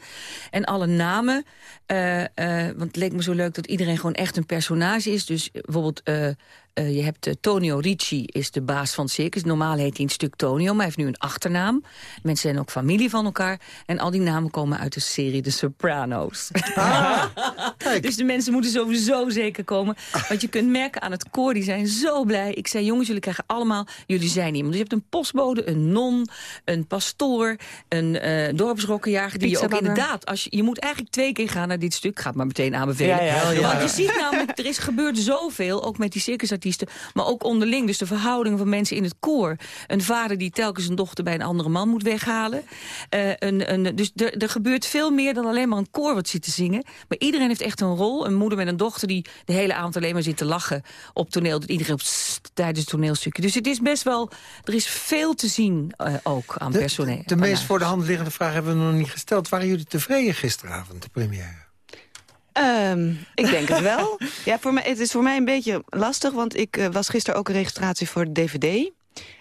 En alle namen... eh, eh, want het leek me zo leuk dat iedereen gewoon echt een personage is. Dus bijvoorbeeld... eh, eh, je hebt eh, Tonio Ricci, is de baas van het circus. Normaal heet hij een stuk Tonio, maar hij heeft nu een achternaam. Mensen zijn ook familie van elkaar. En al die namen komen uit de serie The Sopranos. dus de mensen moeten sowieso zeker komen. Want je kunt merken aan het koor, die zijn zo blij. Ik zei, jongens, jullie krijgen allemaal... Jullie zijn iemand. Dus je hebt een postbode, een non, een pastoor... een eh dorpsrokkenjager die je ook inderdaad... Als je, je moet eigenlijk twee keer gaan naar dit stuk. Ik ga het maar meteen aanbevelen. Ja, ja, ja. Want je ziet namelijk, er is gebeurd zoveel, ook met die circusartiesten... maar ook onderling, dus de verhoudingen van mensen in het koor. Een vader die telkens een dochter bij een andere man moet weghalen. Eh, een, een, dus er, gebeurt veel meer dan alleen maar een koor wat zit te zingen. Maar iedereen heeft echt een rol. Een moeder met een dochter die de hele avond alleen maar zit te lachen op toneel. Dat iedereen op sst tijdens het toneelstukje. Dus het is best wel, er is veel te zien eh, ook aan De, personeel. de meest voor de hand liggende vraag hebben we nog niet gesteld. Waren jullie tevreden gisteravond, de première? Ehm, ik denk het wel. Ja, voor mij, het is voor mij een beetje lastig, want ik eh, was gisteren ook een registratie voor de DVD.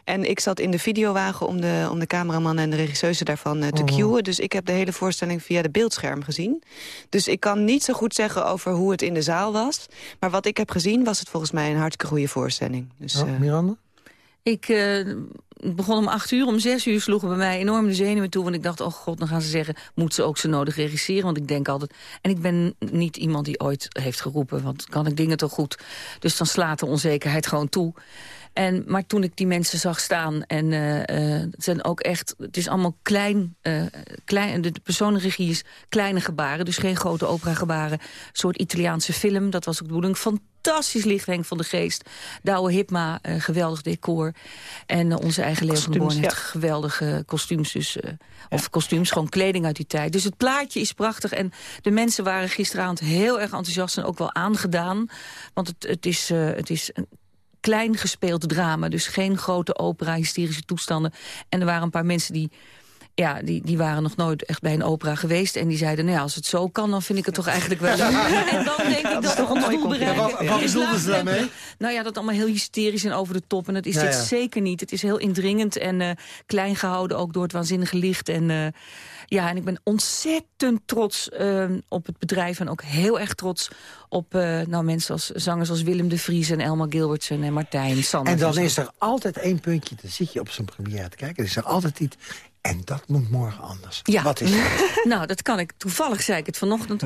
En ik zat in de videowagen om de, om de cameraman en de regisseuse daarvan eh, te Oh. cueën. Dus ik heb de hele voorstelling via de beeldscherm gezien. Dus ik kan niet zo goed zeggen over hoe het in de zaal was. Maar wat ik heb gezien was het volgens mij een hartstikke goede voorstelling. Dus, Oh, eh, Miranda? Ik eh, begon om acht uur, om zes uur sloegen bij mij enorm de zenuwen toe. Want ik dacht, oh god, dan gaan ze zeggen, moet ze ook zo nodig regisseren? Want ik denk altijd, en ik ben niet iemand die ooit heeft geroepen, want kan ik dingen toch goed? Dus dan slaat de onzekerheid gewoon toe. En, maar toen ik die mensen zag staan, en eh, het zijn ook echt, het is allemaal klein, eh, klein de, personenregie is kleine gebaren, dus geen grote opera-gebaren. Een soort Italiaanse film, dat was ook de bedoeling. Fantastisch licht, Henk van de Geest. Douwe Hipma, eh, geweldig decor. En eh, onze eigen Leo van Born heeft ja. geweldige kostuums. Dus, eh, Of kostuums, gewoon kleding uit die tijd. Dus het plaatje is prachtig. En de mensen waren gisteravond heel erg enthousiast en ook wel aangedaan. Want het, het, is, het is een klein gespeeld drama. Dus geen grote opera, hysterische toestanden. En er waren een paar mensen die... Ja, die, die waren nog nooit echt bij een opera geweest. En die zeiden, nou ja, als het zo kan, dan vind ik het toch eigenlijk wel leuk. En dan denk ik dat, we ons doel bereiken. wat- wat bedoelden ze daarmee? Nou ja, dat allemaal heel hysterisch en over de top. En dat is Ja, dit ja. zeker niet. Het is heel indringend en eh, klein gehouden, ook door het waanzinnige licht. En eh, ja, en ik ben ontzettend trots eh, op het bedrijf. En ook heel erg trots op eh, nou, mensen als zangers als Willem de Vries en Elma Gilbertsen en Martijn Sanders. En dan is er altijd één puntje, dan zit je op zo'n première te kijken. Er is er altijd iets, en dat moet morgen anders. Ja. Wat is dat? Nou, dat kan ik. Toevallig zei ik het vanochtend.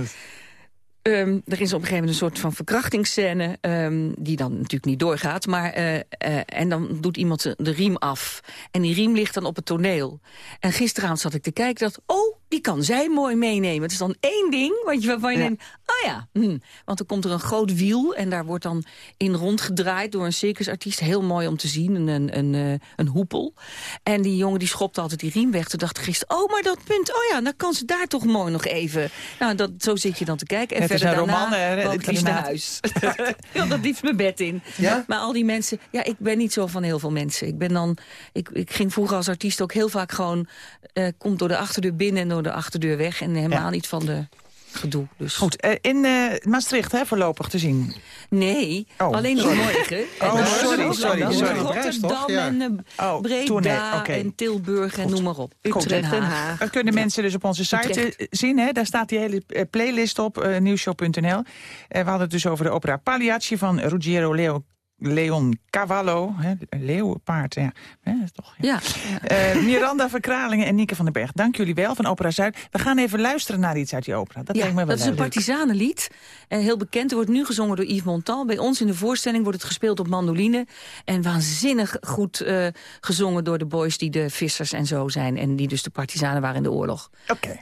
Ehm, er is op een gegeven moment een soort van verkrachtingsscène... ehm, die dan natuurlijk niet doorgaat. Maar, eh, eh, en dan doet iemand de- de riem af. En die riem ligt dan op het toneel. En gisteravond zat ik te kijken dat... oh, die kan zij mooi meenemen. Het is dan één ding wat je, waarvan je Ja. denkt... oh ja, hm. want dan komt er een groot wiel... en daar wordt dan in rondgedraaid door een circusartiest. Heel mooi om te zien, een, een, een, eh, een hoepel. En die jongen die schopte altijd die riem weg. Toen dacht ik gisteren, oh, maar dat punt... oh ja, dan kan ze daar toch mooi nog even... Nou, dat, zo zit je dan te kijken. En Het verder daarna roman, hè, liefst naar huis. Wil dat liefst mijn bed in. Ja? Maar al die mensen... Ja, ik ben niet zo van heel veel mensen. Ik ben dan... Ik, ik ging vroeger als artiest ook heel vaak gewoon... eh komt door de achterdeur binnen en door de achterdeur weg. En helemaal Ja. niet van de gedoe. Dus Goed, eh, in eh, Maastricht hè, voorlopig te zien. Nee, Oh, alleen nog morgen. En Oh, sorry, sorry, sorry. Rotterdam toch? Ja. en eh, Oh, Breda en Tilburg en noem maar op. Utrecht, Den Haag. Dat kunnen mensen dus op onze site Utrecht. zien. Hè? Daar staat die hele playlist op, nieuwshow.nl. Eh, we hadden het dus over de opera Pagliacci van Ruggiero Leo, Leon Cavallo. Hè? Leeuwenpaard, ja. Hè, toch, ja. Ja, Eh, Miranda Verkralingen en Nieke van den Berg. Dank jullie wel van Opera Zuid. We gaan even luisteren naar iets uit die opera. Dat ja, lijkt me wel dat is een partisanenlied. En heel bekend. Het wordt nu gezongen door Yves Montand. Bij ons in de voorstelling wordt het gespeeld op mandoline. En waanzinnig goed eh, gezongen door de boys die de vissers en zo zijn. En die dus de partisanen waren in de oorlog. Oké.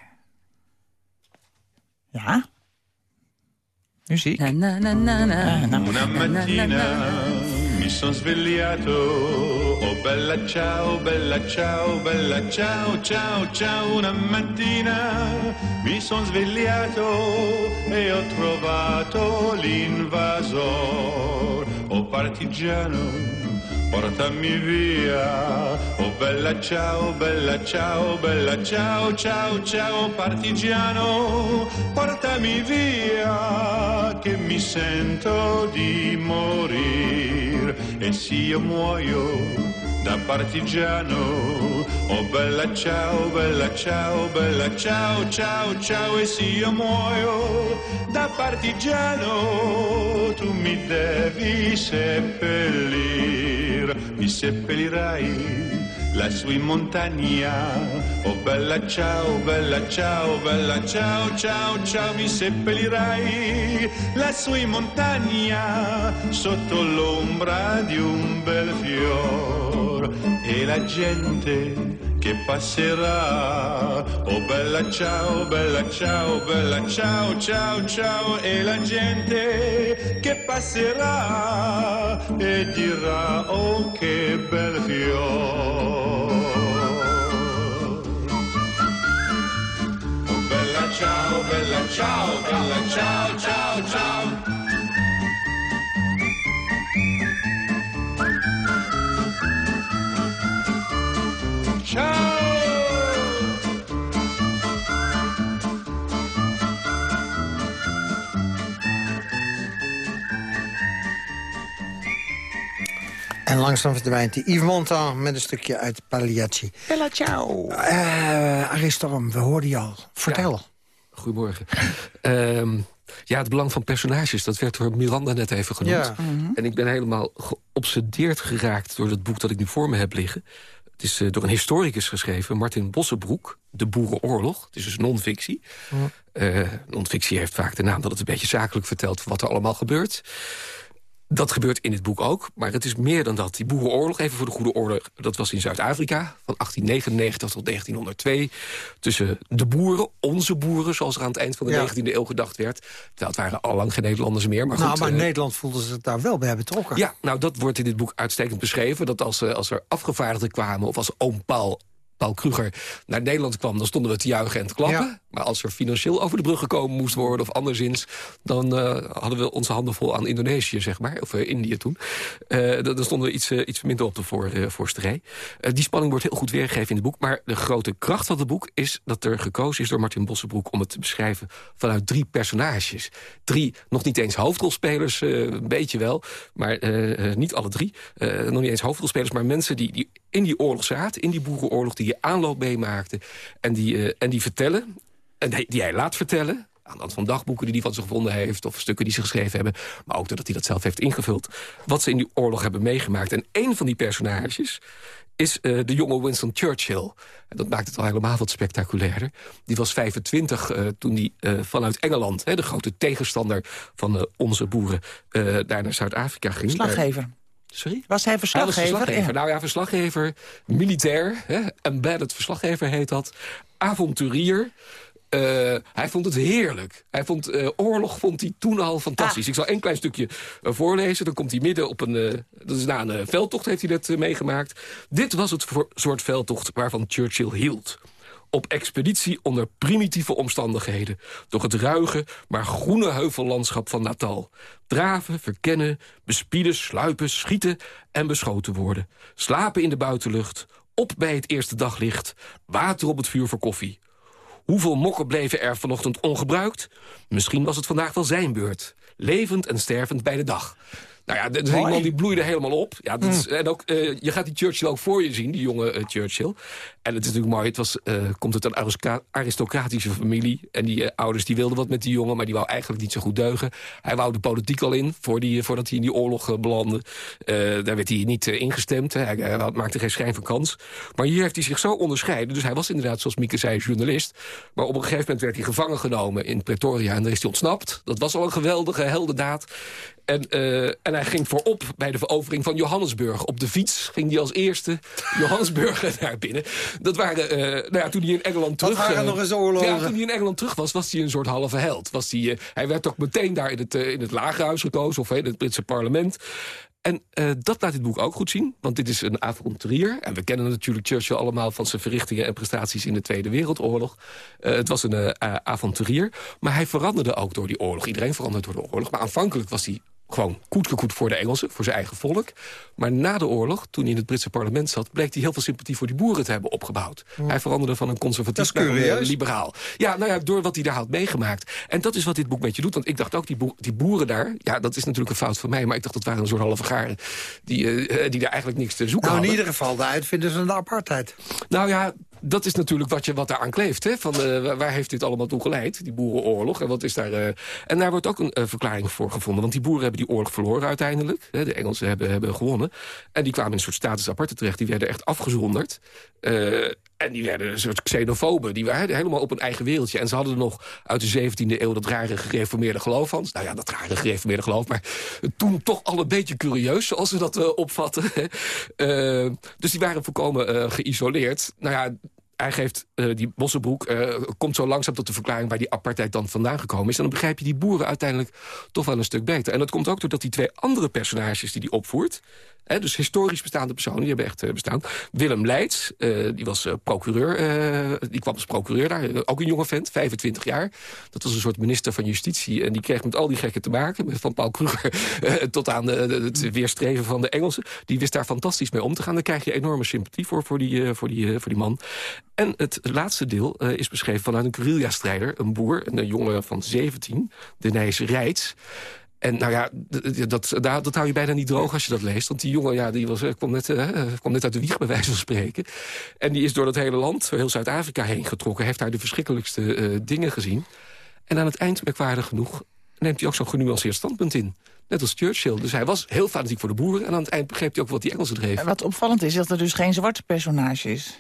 Ja. Muziek. Na, na, na, na, na. Una mattina mi son svegliato, oh bella ciao, bella ciao, bella ciao, ciao, ciao. Una mattina mi son svegliato e ho trovato l'invasor, oh partigiano. Portami via, oh bella ciao, bella ciao, bella ciao, ciao, ciao, partigiano, portami via, che mi sento di morire e se io muoio da partigiano. Oh bella ciao, bella ciao, bella ciao, ciao, ciao e se io muoio da partigiano tu mi devi seppellir, mi seppellirai lassù in montagna. Oh bella ciao, bella ciao, bella ciao, ciao, ciao, mi seppellirai lassù in montagna sotto l'ombra di un bel fior e la gente che passerà. Oh bella ciao, bella ciao, bella ciao, ciao, ciao e la gente che passerà e dirà oh che bel fior. Oh bella ciao, bella ciao, bella ciao, ciao, ciao. En langzaam verdwijnt hij. Yves Montand met een stukje uit Pagliacci. Bella ciao. Uh, Aristorm, we hoorden je al. Vertel. Ja. Goedemorgen. um, ja, het belang van personages, dat werd door Miranda net even genoemd. Ja. Mm -hmm. En ik ben helemaal geobsedeerd geraakt door het boek dat ik nu voor me heb liggen. Het is uh, door een historicus geschreven, Martin Bossenbroek. De Boerenoorlog. Het is dus non-fictie. Mm. Uh, non-fictie heeft vaak de naam dat het een beetje zakelijk vertelt... wat er allemaal gebeurt. Dat gebeurt in het boek ook, maar het is meer dan dat. Die boerenoorlog, even voor de goede orde, dat was in Zuid-Afrika... van 1899 tot 1902. Tussen de boeren, onze boeren, zoals er aan het eind van de Ja. 19e eeuw gedacht werd. Het waren al lang geen Nederlanders meer. Maar nou, goed, maar eh, Nederland voelde zich daar wel bij betrokken. ja, nou dat wordt in dit boek uitstekend beschreven. Dat als, eh, als er afgevaardigden kwamen, of als oom Paul... Paul Kruger naar Nederland kwam, dan stonden we te juichen en te klappen. Ja. Maar als er financieel over de brug gekomen moest worden... of anderszins, dan eh, hadden we onze handen vol aan Indonesië, zeg maar. Of eh, Indië toen. Eh, dan stonden we iets, iets minder op de voor, voorste rij. Eh, die spanning wordt heel goed weergegeven in het boek. Maar de grote kracht van het boek is dat er gekozen is door Martin Bossenbroek... om het te beschrijven vanuit drie personages. Drie, nog niet eens hoofdrolspelers, een beetje wel. Maar niet alle drie. Nog niet eens hoofdrolspelers, maar mensen die, die in die oorlog zaten... in die boerenoorlog, die je aanloop meemaakten... en die, en die vertellen, en die, hij laat vertellen... aan de hand van dagboeken die hij van zich gevonden heeft... of stukken die ze geschreven hebben... maar ook doordat hij dat zelf heeft ingevuld... wat ze in die oorlog hebben meegemaakt. En één van die personages is eh, de jonge Winston Churchill. En dat maakt het al helemaal wat spectaculairder. Die was 25 eh, toen hij eh, vanuit Engeland... Hè, de grote tegenstander van eh, onze boeren... eh, daar naar Zuid-Afrika ging. Verslaggever. Sorry? Was hij Hij was verslaggever? verslaggever. Ja. Nou ja, verslaggever, militair, hè, embedded verslaggever heet dat. Avonturier. Eh, hij vond het heerlijk. Hij vond, eh, oorlog vond hij toen al fantastisch. Ah. Ik zal één klein stukje eh, voorlezen. Dan komt hij midden op een... dat is na een veldtocht heeft hij dat meegemaakt. Dit was het soort veldtocht waarvan Churchill hield. Op expeditie onder primitieve omstandigheden. Door het ruige, maar groene heuvellandschap van Natal. Draven, verkennen, bespieden, sluipen, schieten en beschoten worden. Slapen in de buitenlucht, op bij het eerste daglicht. Water op het vuur voor koffie. Hoeveel mokken bleven er vanochtend ongebruikt? Misschien was het vandaag wel zijn beurt. Levend en stervend bij de dag. Nou ja, dat is iemand die bloeide helemaal op. Ja, dat is, en ook, eh, je gaat die Churchill ook voor je zien, die jonge eh, Churchill. En het is natuurlijk mooi, het was, eh, komt uit een aristocratische familie. En die ouders die wilden wat met die jongen, maar die wou eigenlijk niet zo goed deugen. Hij wou de politiek al in, voor die, voordat hij in die oorlog belandde. Daar werd hij niet ingestemd, hij, hij maakte geen schijn van kans. Maar hier heeft hij zich zo onderscheiden. Dus hij was inderdaad, zoals Mieke zei, journalist. Maar op een gegeven moment werd hij gevangen genomen in Pretoria. En daar is hij ontsnapt. Dat was al een geweldige heldendaad. En, eh, en hij ging voorop bij de verovering van Johannesburg. Op de fiets ging hij als eerste Johannesburg naar binnen. Dat waren, eh, nou ja, toen hij in Engeland Dat terug... waren eh, nog eens oorlogen. Ja, toen hij in Engeland terug was, was hij een soort halve held. Was hij, eh, hij werd ook meteen daar in het, eh, in het lagerhuis gekozen, of eh, in het Britse parlement. En eh, dat laat dit boek ook goed zien, want dit is een avonturier. En we kennen natuurlijk Churchill allemaal van zijn verrichtingen en prestaties in de Tweede Wereldoorlog. Eh, het was een eh, eh, avonturier, maar hij veranderde ook door die oorlog. Iedereen veranderde door de oorlog, maar aanvankelijk was hij gewoon koetkekoet voor de Engelsen, voor zijn eigen volk. Maar na de oorlog, toen hij in het Britse parlement zat... bleek hij heel veel sympathie voor die boeren te hebben opgebouwd. Hij veranderde van een conservatief naar een eh, liberaal. Ja, nou ja, door wat hij daar had meegemaakt. En dat is wat dit boek met je doet. Want ik dacht ook, die, die boeren daar... ja, dat is natuurlijk een fout van mij... maar ik dacht, dat waren een soort halve garen... die, uh, die daar eigenlijk niks te zoeken nou, hadden. in ieder geval, de uitvinders van de apartheid. Nou ja, dat is natuurlijk wat, je, wat daar aan kleeft. Hè? Van, uh, waar heeft dit allemaal toe geleid, die boerenoorlog? En, wat is daar, uh, en daar wordt ook een uh, verklaring voor gevonden. Want die boeren hebben die oorlog verloren uiteindelijk. Hè? De Engelsen hebben, hebben gewonnen. En die kwamen in een soort status aparte terecht. Die werden echt afgezonderd. En die werden een soort xenofoben. Die waren helemaal op een eigen wereldje. En ze hadden nog uit de 17e eeuw dat rare gereformeerde geloof van. Nou ja, dat rare gereformeerde geloof. Maar toen toch al een beetje curieus, zoals ze dat opvatten. dus die waren volkomen geïsoleerd. Nou ja, hij geeft, die Bossenbroek komt zo langzaam tot de verklaring... waar die apartheid dan vandaan gekomen is. En dan begrijp je die boeren uiteindelijk toch wel een stuk beter. En dat komt ook doordat die twee andere personages die hij opvoert... Dus historisch bestaande personen, die hebben echt uh, bestaan. Willem Leids, die was procureur, die kwam als procureur daar. ook een jonge vent, 25 jaar. Dat was een soort minister van Justitie. En die kreeg met al die gekken te maken. Van Paul Kruger tot aan het weerstreven van de Engelsen. Die wist daar fantastisch mee om te gaan. Daar krijg je enorme sympathie voor, voor die, voor die, voor die man. En het laatste deel is beschreven vanuit een guerrilla-strijder. Een boer, een jongen van 17, Denijs Rijts. En nou ja, dat, dat, dat hou je bijna niet droog als je dat leest. Want die jongen ja, die was, kwam, net, uh, kwam net uit de wieg, bij wijze van spreken. En die is door dat hele land, heel Zuid-Afrika heen getrokken. Heeft daar de verschrikkelijkste uh, dingen gezien. En aan het eind, merkwaardig genoeg, neemt hij ook zo'n genuanceerd standpunt in. Net als Churchill. Dus hij was heel fanatiek voor de boeren. En aan het eind begreep hij ook wat die Engelsen dreven. En wat opvallend is, dat er dus geen zwarte personage is.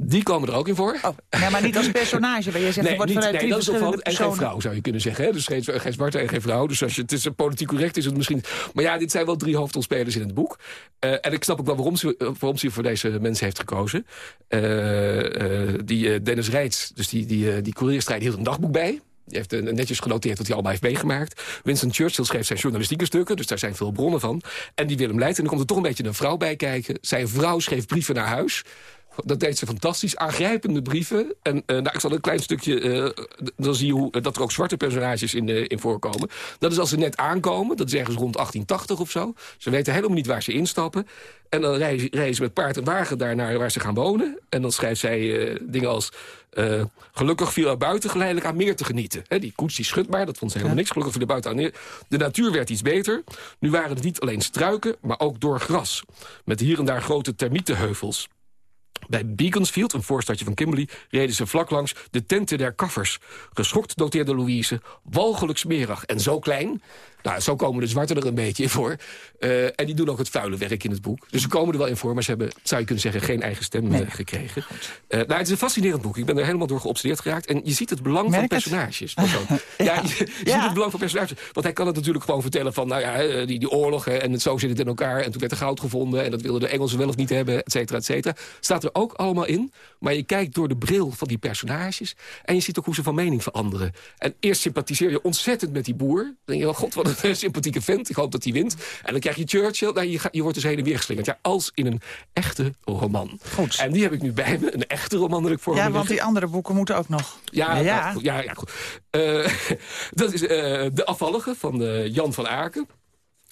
Die komen er ook in voor. Oh, nee, maar niet als personage. Maar je zegt, nee, wordt niet, vanuit nee dat is opvallend. En geen vrouw, zou je kunnen zeggen. Hè? Dus geen, geen zwarte en geen vrouw. Dus als je, het is een politiek correct is het misschien... Maar ja, dit zijn wel drie hoofdrolspelers in het boek. Uh, en ik snap ook wel waarom ze, waarom ze voor deze mensen heeft gekozen. Uh, uh, die Dennis Reitz, dus die, die, die courierstrijd, hield een dagboek bij. Die heeft netjes genoteerd wat hij allemaal heeft meegemaakt. Winston Churchill schreef zijn journalistieke stukken, dus daar zijn veel bronnen van. En die Willem Leidt, en dan komt er toch een beetje een vrouw bij kijken. Zijn vrouw schreef brieven naar huis. Dat deed ze fantastisch. Aangrijpende brieven. En uh, nou, ik zal een klein stukje... Uh, dan zie je hoe, uh, dat er ook zwarte personages in, in voorkomen. Dat is als ze net aankomen. Dat is ergens rond 1880 of zo. Ze weten helemaal niet waar ze instappen. En dan rijden ze met paard en wagen daar naar waar ze gaan wonen. En dan schrijft zij dingen als... Uh, gelukkig viel er buiten geleidelijk aan meer te genieten. He, die koets die schudt maar, dat vond ze helemaal niks. Gelukkig viel er buiten aan neer. De natuur werd iets beter. Nu waren het niet alleen struiken, maar ook door gras. Met hier en daar grote termietenheuvels. Bij Beaconsfield, een voorstadje van Kimberley, reden ze vlak langs de tenten der kaffers. Geschokt doteerde Louise, walgelijk smerig en zo klein... Nou, zo komen de zwarten er een beetje in voor. Uh, en die doen ook het vuile werk in het boek. Dus ze komen er wel in voor, maar ze hebben, zou je kunnen zeggen... geen eigen stem nee. uh, gekregen. Uh, nou, het is een fascinerend boek. Ik ben er helemaal door geobsedeerd geraakt. En je ziet het belang Merk van personages. ja, ja, je, je ja. ziet het belang van personages. Want hij kan het natuurlijk gewoon vertellen van... nou ja, die, die oorlog hè, en zo zit het in elkaar... en toen werd er goud gevonden en dat wilden de Engelsen wel of niet hebben... et cetera, et cetera. Staat er ook allemaal in. Maar je kijkt door de bril van die personages... en je ziet ook hoe ze van mening veranderen. En eerst sympathiseer je ontzettend met die boer. Dan denk je, oh god, wat een sympathieke vent. Ik hoop dat hij wint. En dan krijg je Churchill. Nou, je, je wordt dus heen en weer geslingerd. Ja, als in een echte roman. Goed. En die heb ik nu bij me. Een echte roman dat ik voor Ja, want liggen. die andere boeken moeten ook nog. Ja, ja. ja. Ja, ja goed. Uh, dat is uh, De Afvallige van uh, Jan van Aken.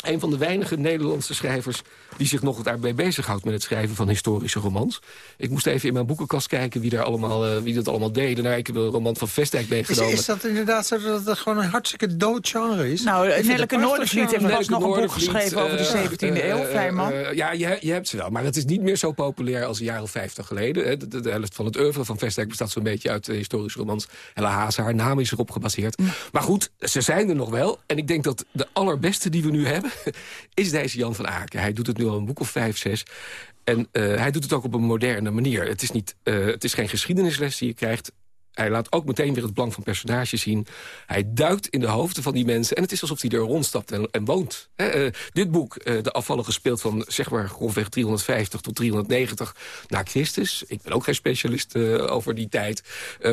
Een van de weinige Nederlandse schrijvers die zich nog daarbij bezighoudt met het schrijven van historische romans. Ik moest even in mijn boekenkast kijken wie, daar allemaal, uh, wie dat allemaal deden. Nou, ik heb een roman van Vestdijk meegenomen. Is, is dat inderdaad zo dat het gewoon een hartstikke dood genre is? Nou, Nelleke Noordervliet heeft pas nog een boek geschreven over de 17e uh, eeuw, Vrijman. Uh, ja, je, je, hebt ze wel, maar het is niet meer zo populair als een jaar of vijftig geleden. De, de, de, helft van het oeuvre van Vestdijk bestaat zo'n beetje uit historische romans. Ella Haase, haar naam is erop gebaseerd. Mm. Maar goed, ze zijn er nog wel. En ik denk dat de allerbeste die we nu hebben, is deze Jan van Aken. Hij doet het nu al een boek of vijf, zes. En uh, hij doet het ook op een moderne manier. Het is, niet, uh, het is geen geschiedenisles die je krijgt. Hij laat ook meteen weer het belang van personages zien. Hij duikt in de hoofden van die mensen. En het is alsof hij er rondstapt en, en woont. He, uh, dit boek, uh, De Afvallige, speelt van zeg maar grofweg 350 tot 390 na Christus. Ik ben ook geen specialist uh, over die tijd.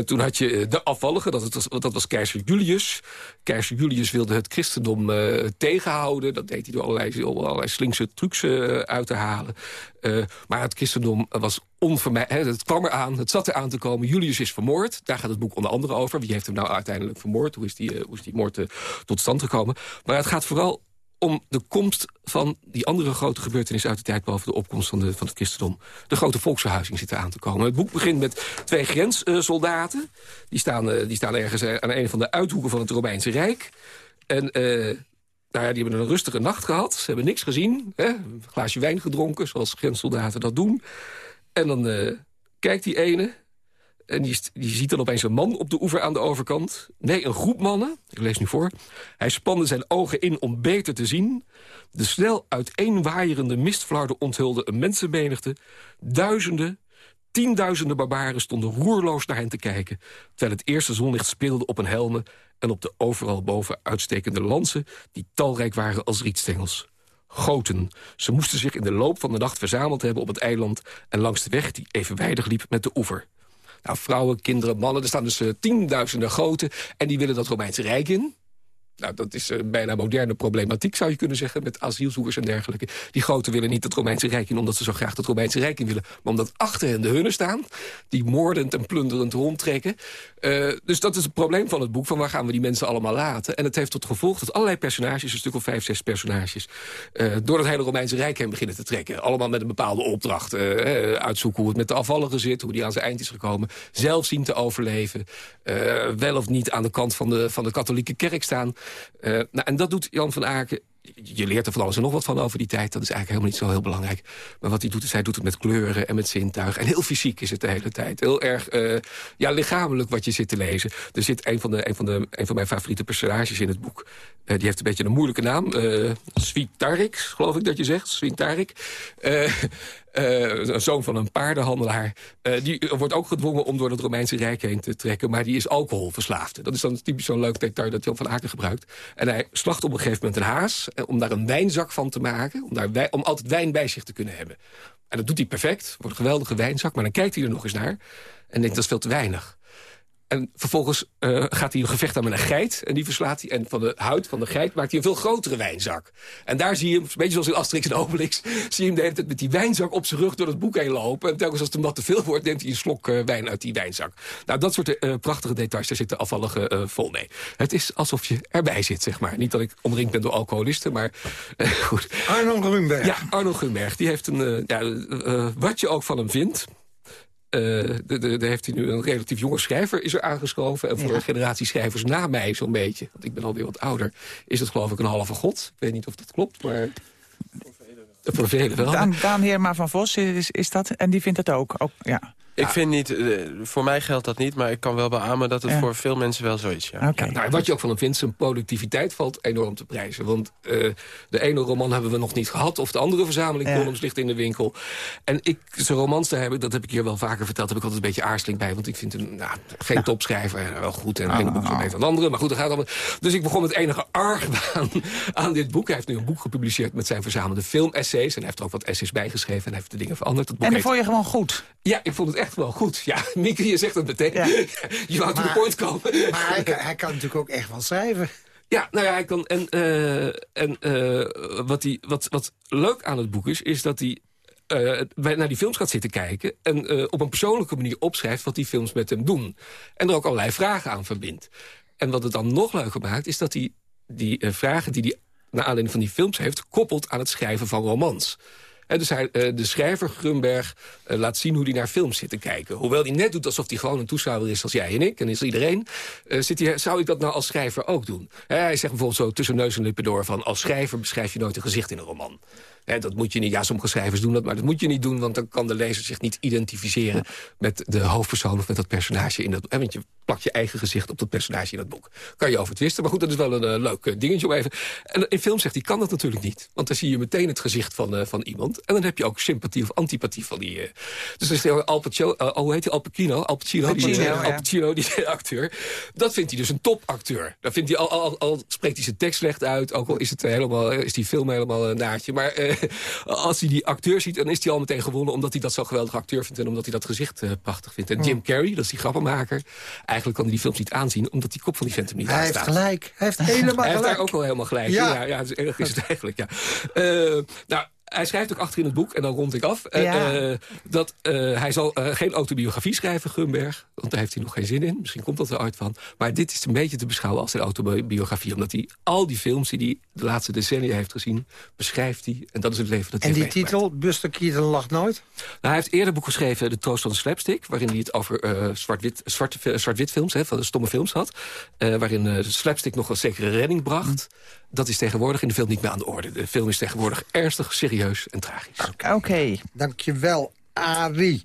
toen had je De Afvallige, dat was, dat was keizer Julius. Keizer Julius wilde het christendom tegenhouden. Dat deed hij door allerlei, allerlei slinkse trucs uit te halen. maar het christendom was Het kwam eraan, het zat eraan te komen. Julius is vermoord. Daar gaat het boek onder andere over. Wie heeft hem nou uiteindelijk vermoord? Hoe is die, uh, hoe is die moord uh, tot stand gekomen? Maar het gaat vooral om de komst van die andere grote gebeurtenis uit de tijd... boven de opkomst van, de, van het christendom. De grote volksverhuizing zit eraan te komen. Het boek begint met twee grenssoldaten. Die staan, eh, die staan ergens aan een van de uithoeken van het Romeinse Rijk. En eh, nou ja, die hebben een rustige nacht gehad. Ze hebben niks gezien. Hè? Een glaasje wijn gedronken, zoals grenssoldaten dat doen. En dan uh, kijkt die ene... En die, ziet dan opeens een man op de oever aan de overkant. Nee, een groep mannen. Ik lees nu voor. Hij spande zijn ogen in om beter te zien. De snel uiteenwaaierende mistvlarden onthulde een mensenmenigte. Duizenden, tienduizenden barbaren stonden roerloos naar hen te kijken... terwijl het eerste zonlicht speelde op hun helmen... en op de overal boven uitstekende lansen... die talrijk waren als rietstengels. Goten. Ze moesten zich in de loop van de nacht verzameld hebben op het eiland... en langs de weg die evenwijdig liep met de oever. Nou, vrouwen, kinderen, mannen, er staan dus uh, tienduizenden goten... en die willen dat Romeinse Rijk in. Nou, dat is uh, bijna moderne problematiek, zou je kunnen zeggen... met asielzoekers en dergelijke. Die groten willen niet het Romeinse Rijk in... omdat ze zo graag het Romeinse Rijk in willen... maar omdat achter hen de hunnen staan... die moordend en plunderend rondtrekken. Uh, dus dat is het probleem van het boek... van waar gaan we die mensen allemaal laten. En het heeft tot gevolg dat allerlei personages... een stuk of vijf, zes personages... Uh, door het hele Romeinse Rijk heen beginnen te trekken. Allemaal met een bepaalde opdracht. uitzoeken hoe het met de afvalligen zit... hoe die aan zijn eind is gekomen. Zelf zien te overleven. wel of niet aan de kant van de, van de katholieke kerk staan... Uh, nou, en dat doet Jan van Aken je leert er van alles en nog wat van over die tijd. Dat is eigenlijk helemaal niet zo heel belangrijk. Maar wat hij doet, is hij doet het met kleuren en met zintuigen. En heel fysiek is het de hele tijd. Heel erg uh, ja, lichamelijk wat je zit te lezen. Er zit een van, de, een van, de, een van mijn favoriete personages in het boek. Uh, die heeft een beetje een moeilijke naam. Uh, Svitarik, geloof ik dat je zegt. Svitarik. Uh, een zoon van een paardenhandelaar. Uh, die wordt ook gedwongen om door het Romeinse Rijk heen te trekken. Maar die is alcoholverslaafd. Dat is dan typisch zo'n leuk detail dat Jan van Aken gebruikt. En hij slacht op een gegeven moment een haas. Om daar een wijnzak van te maken. Om, daar om altijd wijn bij zich te kunnen hebben. En dat doet hij perfect. Wordt een geweldige wijnzak. Maar dan kijkt hij er nog eens naar. En denkt dat is veel te weinig. En vervolgens uh, gaat hij een gevecht aan met een geit. En die verslaat hij. En van de huid van de geit maakt hij een veel grotere wijnzak. En daar zie je hem, een beetje zoals in Asterix en Obelix... zie je hem de hele tijd met die wijnzak op zijn rug door het boek heen lopen. En telkens als het hem wat te veel wordt, neemt hij een slok uh, wijn uit die wijnzak. Nou, dat soort uh, prachtige details, daar zitten afvallige vol mee. Het is alsof je erbij zit, zeg maar. Niet dat ik omringd ben door alcoholisten, maar goed. Arno Grunberg. Ja, Arno Grunberg. Die heeft een... ja, wat je ook van hem vindt... Uh, daar heeft hij nu een relatief jonge schrijver is er aangeschoven. En voor ja. de generatie schrijvers na mij zo'n beetje... want ik ben alweer wat ouder, is het geloof ik een halve god. Ik weet niet of dat klopt, maar... Voor velen wel. Daan, Daan Heerma van Vos is, is dat, en die vindt het ook. ook ja. Ik vind niet, uh, voor mij geldt dat niet, maar ik kan wel beamen dat het ja. voor veel mensen wel zoiets is. Ja. Okay. Nou, wat je ook van hem vindt, zijn productiviteit valt enorm te prijzen. Want uh, de ene roman hebben we nog niet gehad, of de andere verzameling ja. columns ligt in de winkel. En ik, zijn romans te hebben, dat heb ik hier wel vaker verteld, heb ik altijd een beetje aarzeling bij. Want ik vind hem nou, geen ja. topschrijver, wel goed en geen boek zo beter dan anderen. Maar goed, dat gaat allemaal. Dus ik begon met enige argwaan aan dit boek. Hij heeft nu een boek gepubliceerd met zijn verzamelde filmessays. En hij heeft er ook wat essays bijgeschreven en hij heeft de dingen veranderd. en dat heet... vond je gewoon goed? Ja, ik vond het echt wel goed. Ja, Mieke, je zegt dat meteen. Ja. je wou to the point komen. Maar hij, hij, kan natuurlijk ook echt wel schrijven. Ja, nou ja, hij kan. En, uh, en uh, wat, die, wat, wat leuk aan het boek is, is dat hij uh, naar die films gaat zitten kijken... en uh, op een persoonlijke manier opschrijft wat die films met hem doen. En er ook allerlei vragen aan verbindt. En wat het dan nog leuker maakt, is dat hij die uh, vragen die hij naar aanleiding van die films heeft... koppelt aan het schrijven van romans. Dus hij, uh, de schrijver Grunberg uh, laat zien hoe hij naar films zit te kijken. Hoewel hij net doet alsof hij gewoon een toeschouwer is als jij en ik... en is iedereen, uh, zit hij, zou ik dat nou als schrijver ook doen? Hij zegt bijvoorbeeld zo tussen neus en lippen door... van als schrijver beschrijf je nooit een gezicht in een roman. He, dat moet je niet, ja, sommige schrijvers doen dat, maar dat moet je niet doen... want dan kan de lezer zich niet identificeren met de hoofdpersoon... of met dat personage in dat he, Want je plakt je eigen gezicht op dat personage in dat boek. Kan je over twisten, maar goed, dat is wel een uh, leuk uh, dingetje om even... En in film zegt hij, kan dat natuurlijk niet. Want dan zie je meteen het gezicht van, uh, van iemand... en dan heb je ook sympathie of antipathie van die... dus dan is hij Al Pacino, hoe heet hij? Al Pacino? Al Pacino, Al Pacino, die, ja. Al Pacino die acteur. Dat vindt hij dus een topacteur. Dan vindt hij al, al, al, spreekt hij zijn tekst slecht uit... ook al is, het helemaal, is die film helemaal een naadje. Maar als hij die acteur ziet, dan is hij al meteen gewonnen... omdat hij dat zo'n geweldige acteur vindt... en omdat hij dat gezicht prachtig vindt. En Jim Carrey, dat is die grappenmaker... eigenlijk kan hij die films niet aanzien... omdat die kop van die vent hem niet Hij aanstaat. heeft gelijk. Hij heeft helemaal Hij heeft gelijk. daar ook wel helemaal gelijk. Ja. Ja, ja, dus erg is het eigenlijk, ja. Uh, nou, hij schrijft ook achter in het boek, en dan rond ik af... eh, Ja. eh, dat eh, hij zal geen autobiografie schrijven, Gumberg. Want daar heeft hij nog geen zin in. Misschien komt dat er uit van. Maar dit is een beetje te beschouwen als zijn autobiografie. Omdat hij al die films die hij de laatste decennia heeft gezien... beschrijft hij. En dat is het leven dat hij En die titel, Buster Keaton lacht nooit? Nou, hij heeft eerder een boek geschreven, De Troost van de Slapstick... waarin hij het over zwart-wit zwart, zwart films, hè, van de stomme films had. waarin de slapstick nog een zekere redding bracht. Dat is tegenwoordig in de film niet meer aan de orde. De film is tegenwoordig ernstig, serieus en tragisch. Oké. Dankjewel, Arie.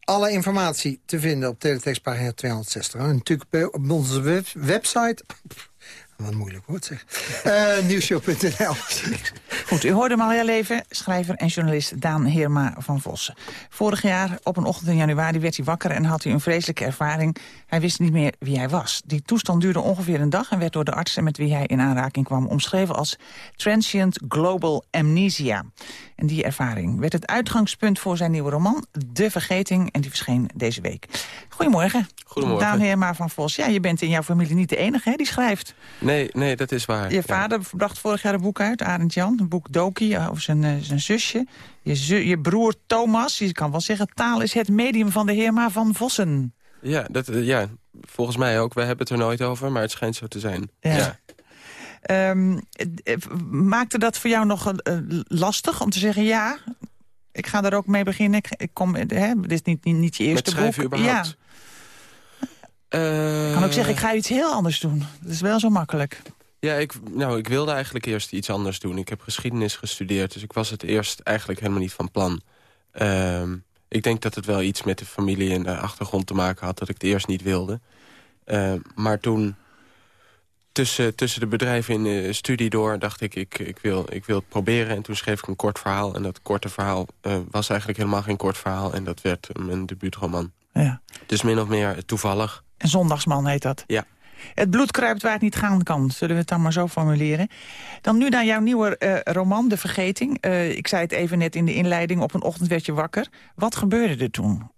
Alle informatie te vinden op teletextpagina 260. En natuurlijk op onze web- website... Wat een moeilijk woord zeg. Eh nieuwshow.nl. Goed, u hoorde hem al heel even. Schrijver en journalist Daan Heerma van Vossen. Vorig jaar, op een ochtend in januari, werd hij wakker... en had hij een vreselijke ervaring. Hij wist niet meer wie hij was. Die toestand duurde ongeveer een dag... en werd door de artsen met wie hij in aanraking kwam... omschreven als transient global amnesia. En die ervaring werd het uitgangspunt voor zijn nieuwe roman... De Vergeting, en die verscheen deze week. Goedemorgen. Goedemorgen. Daan Heerma van Vos. Ja, je bent in jouw familie niet de enige hè, die schrijft. Nee, nee, dat is waar. Je vader bracht vorig jaar een boek uit, Arend Jan. Een boek Doki over zijn, eh, zijn zusje. Je, zu- je broer Thomas, je kan wel zeggen... taal is het medium van de Heerma van Vossen. Ja, dat, eh, ja, volgens mij ook. We hebben het er nooit over, maar het schijnt zo te zijn. Ja. Ja. Ehm, eh, maakte dat voor jou nog eh, lastig om te zeggen... ja, ik ga daar ook mee beginnen. Ik, ik kom, eh, hè, dit is niet, niet, niet je eerste Met schrijven boek. überhaupt? Ja, Eh, ik kan ook zeggen, ik ga iets heel anders doen. Dat is wel zo makkelijk. Ja, ik, nou, ik wilde eigenlijk eerst iets anders doen. Ik heb geschiedenis gestudeerd, dus ik was het eerst eigenlijk helemaal niet van plan. Ehm, ik denk dat het wel iets met de familie en de achtergrond te maken had... dat ik het eerst niet wilde. Ehm, maar toen, tussen, tussen de bedrijven in de studie door... dacht ik, ik, ik, wil, ik wil het proberen. En toen schreef ik een kort verhaal. En dat korte verhaal eh, was eigenlijk helemaal geen kort verhaal. En dat werd mijn debuutroman. Ja. Dus min of meer toevallig. Een zondagsman heet dat. Ja. Het bloed kruipt waar het niet gaan kan, zullen we het dan maar zo formuleren. Dan nu naar jouw nieuwe eh, roman, De Vergeting. Eh, ik zei het even net in de inleiding, op een ochtend werd je wakker. Wat gebeurde er toen?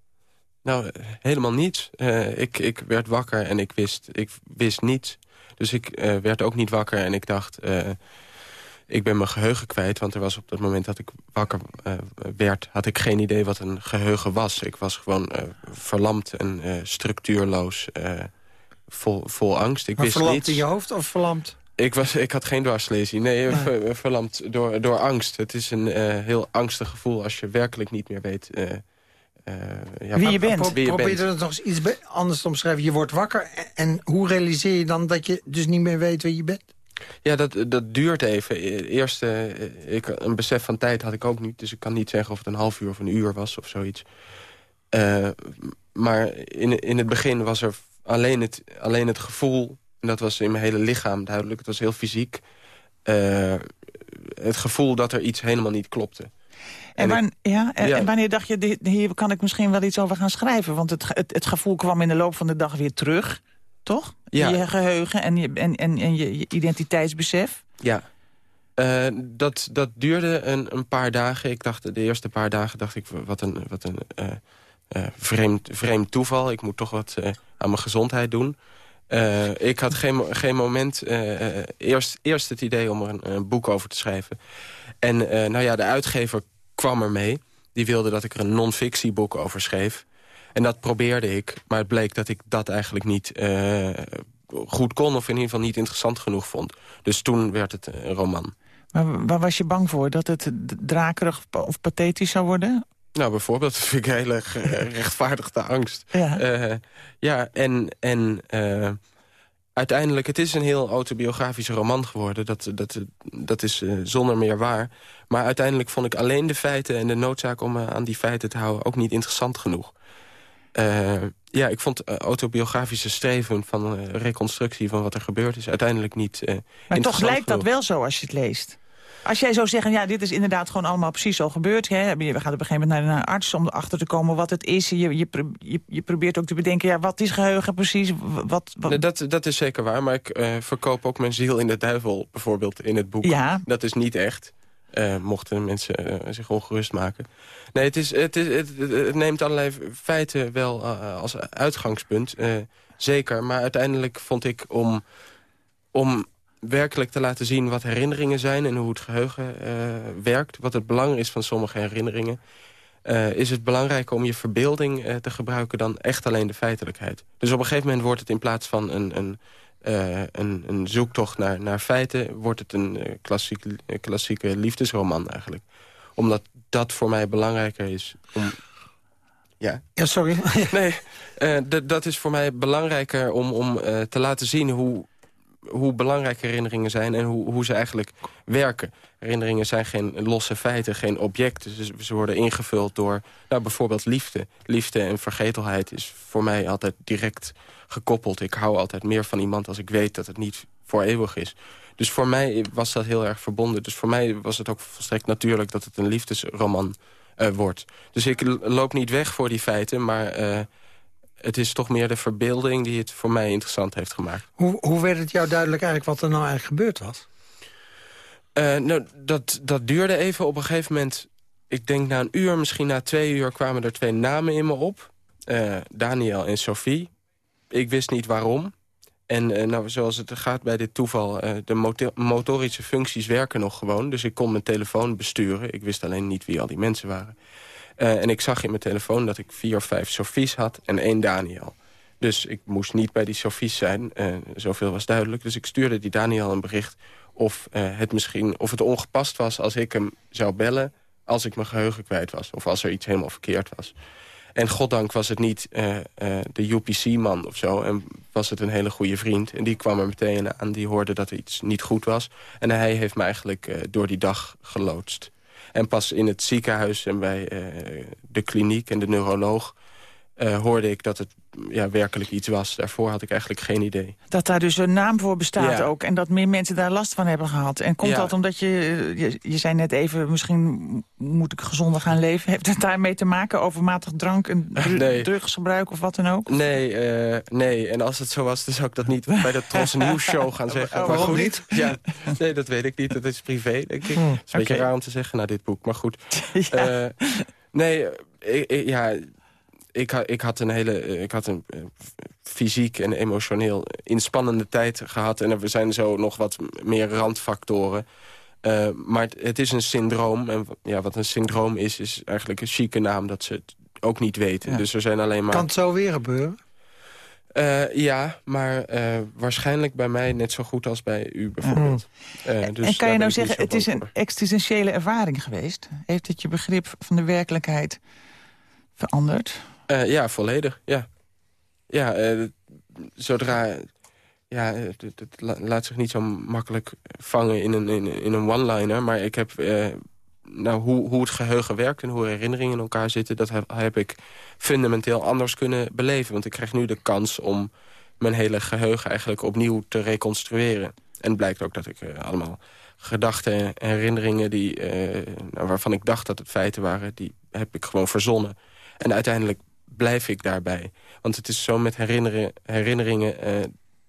Nou, helemaal niets. Eh, ik, ik werd wakker en ik wist, ik wist niets. Dus ik werd ook niet wakker en ik dacht... ik ben mijn geheugen kwijt, want er was op het moment dat ik wakker eh, werd... had ik geen idee wat een geheugen was. Ik was gewoon eh, verlamd en eh, structuurloos, vol, vol angst. Ik Maar wist verlamd niets. in je hoofd of verlamd? Ik, was, ik had geen dwarslesie. Nee, Nee. ver- verlamd door, door angst. Het is een heel angstig gevoel als je werkelijk niet meer weet... ja, Wie je bent. Pro- Wie je probeer bent. je dat nog eens iets anders te omschrijven. Je wordt wakker en hoe realiseer je dan dat je dus niet meer weet wie je bent? Ja, dat, dat duurt even. E- Eerst, eh, ik, een besef van tijd had ik ook niet. Dus ik kan niet zeggen of het een half uur of een uur was of zoiets. Eh, maar in, in het begin was er alleen het, alleen het gevoel... en dat was in mijn hele lichaam duidelijk. Het was heel fysiek. eh, het gevoel dat er iets helemaal niet klopte. En, En wan- ja, en, ja. en wanneer dacht je, hier kan ik misschien wel iets over gaan schrijven? Want het, het, het gevoel kwam in de loop van de dag weer terug, toch? Ja. Je geheugen en je, en, en, en je, je identiteitsbesef. Ja. Eh, dat, dat duurde een, een paar dagen. Ik dacht, de eerste paar dagen dacht ik, wat een, wat een eh, eh, vreemd, vreemd toeval. Ik moet toch wat aan mijn gezondheid doen. Ik had geen, geen moment, eerst, eerst het idee om er een, een boek over te schrijven. En nou ja, de uitgever kwam ermee. Die wilde dat ik er een non-fictieboek over schreef. En dat probeerde ik, maar het bleek dat ik dat eigenlijk niet eh, goed kon... of in ieder geval niet interessant genoeg vond. Dus toen werd het een roman. Maar waar was je bang voor? Dat het drakerig of pathetisch zou worden? Nou, bijvoorbeeld, vind ik een hele gerechtvaardigde angst. Ja. Eh, ja, en, en eh, uiteindelijk, het is een heel autobiografische roman geworden. Dat, dat, dat is zonder meer waar. Maar uiteindelijk vond ik alleen de feiten en de noodzaak om me aan die feiten te houden... ook niet interessant genoeg. Eh, ja, ik vond eh, autobiografische streven van eh, reconstructie van wat er gebeurd is... uiteindelijk niet Maar toch lijkt dat wel zo als je het leest. Als jij zou zeggen, ja, dit is inderdaad gewoon allemaal precies zo gebeurd. Hè? Je gaat op een gegeven moment naar, een arts om erachter te komen wat het is. Je, je, je, probeert ook te bedenken, ja, wat is geheugen precies? Wat, dat, dat is zeker waar, maar ik eh, verkoop ook mijn ziel in de duivel... bijvoorbeeld in het boek. Ja. Dat is niet echt. Eh, mochten mensen eh, zich ongerust maken. Nee, het, is, het, is, het, neemt allerlei feiten wel eh, als uitgangspunt. zeker, maar uiteindelijk vond ik om, om werkelijk te laten zien wat herinneringen zijn... en hoe het geheugen eh, werkt, wat het belang is van sommige herinneringen... Is het belangrijker om je verbeelding te gebruiken dan echt alleen de feitelijkheid. Dus op een gegeven moment wordt het in plaats van een, een, uh, een, een, zoektocht naar, naar feiten... wordt het een klassiek, klassieke liefdesroman eigenlijk. Omdat dat voor mij belangrijker is om... Ja, ja sorry. nee, dat is voor mij belangrijker om, om te laten zien hoe hoe belangrijk herinneringen zijn en hoe, hoe ze eigenlijk werken. Herinneringen zijn geen losse feiten, geen objecten. Ze, worden ingevuld door nou, bijvoorbeeld liefde. Liefde en vergetelheid is voor mij altijd direct gekoppeld. Ik hou altijd meer van iemand als ik weet dat het niet voor eeuwig is. Dus voor mij was dat heel erg verbonden. Dus voor mij was het ook volstrekt natuurlijk dat het een liefdesroman uh, wordt. Dus ik loop niet weg voor die feiten, maar... Uh, het is toch meer de verbeelding die het voor mij interessant heeft gemaakt. Hoe, hoe werd het jou duidelijk eigenlijk wat er nou eigenlijk gebeurd was? Uh, nou, dat, dat duurde even. Op een gegeven moment, ik denk na een uur, misschien na twee uur... kwamen er twee namen in me op. Uh, Daniel en Sophie. Ik wist niet waarom. En uh, nou, zoals het gaat bij dit toeval, de motorische functies werken nog gewoon. Dus ik kon mijn telefoon besturen. Ik wist alleen niet wie al die mensen waren. Uh, en ik zag in mijn telefoon dat ik vier of vijf Sofies had en één Daniel. Dus ik moest niet bij die Sofies zijn, uh, zoveel was duidelijk. Dus ik stuurde die Daniel een bericht of, uh, het misschien, of het ongepast was als ik hem zou bellen... als ik mijn geheugen kwijt was of als er iets helemaal verkeerd was. En goddank was het niet de UPC-man of zo. En was het een hele goede vriend. En die kwam er meteen aan. Die hoorde dat er iets niet goed was. En hij heeft me eigenlijk door die dag geloodst. En pas in het ziekenhuis en bij uh, de kliniek en de neuroloog... Uh, hoorde ik dat het ja, werkelijk iets was. Daarvoor had ik eigenlijk geen idee. Dat daar dus een naam voor bestaat ja. ook. En dat meer mensen daar last van hebben gehad. En komt ja. dat omdat je, je... Je zei net even, misschien moet ik gezonder gaan leven. Heeft het daarmee te maken? Overmatig drank en dr nee. drugsgebruik of wat dan ook? Nee, uh, nee. En als het zo was, dan zou ik dat niet bij de Tros Nieuws Show gaan zeggen. Oh, waarom niet? Ja, nee, dat weet ik niet. Dat is privé, denk ik. Het is een okay. beetje raar om te zeggen naar dit boek. Maar goed. ja. uh, nee, ik, ik, ja ik, ik, had een hele ik had een uh, fysiek en emotioneel inspannende tijd gehad. En er zijn zo nog wat meer randfactoren. Uh, maar het, is een syndroom. En ja, wat een syndroom is, is eigenlijk een chique naam dat ze het ook niet weten. Ja. Dus er zijn alleen maar... Kan het zo weer gebeuren? Uh, ja, maar waarschijnlijk bij mij net zo goed als bij u bijvoorbeeld. Mm. dus en kan je nou zeggen, het is een existentiële ervaring geweest? Heeft het je begrip van de werkelijkheid veranderd? Uh, ja, volledig, ja. Ja, uh, zodra... Ja, het, laat zich niet zo makkelijk vangen in een, in, in een one-liner. Maar ik heb... Uh, nou, hoe, hoe het geheugen werkt en hoe herinneringen in elkaar zitten... dat heb, heb ik fundamenteel anders kunnen beleven. Want ik krijg nu de kans om mijn hele geheugen eigenlijk opnieuw te reconstrueren. En het blijkt ook dat ik allemaal gedachten en herinneringen... Die, nou, waarvan ik dacht dat het feiten waren, die heb ik gewoon verzonnen. En uiteindelijk blijf ik daarbij. Want het is zo met herinneren, herinneringen... Uh,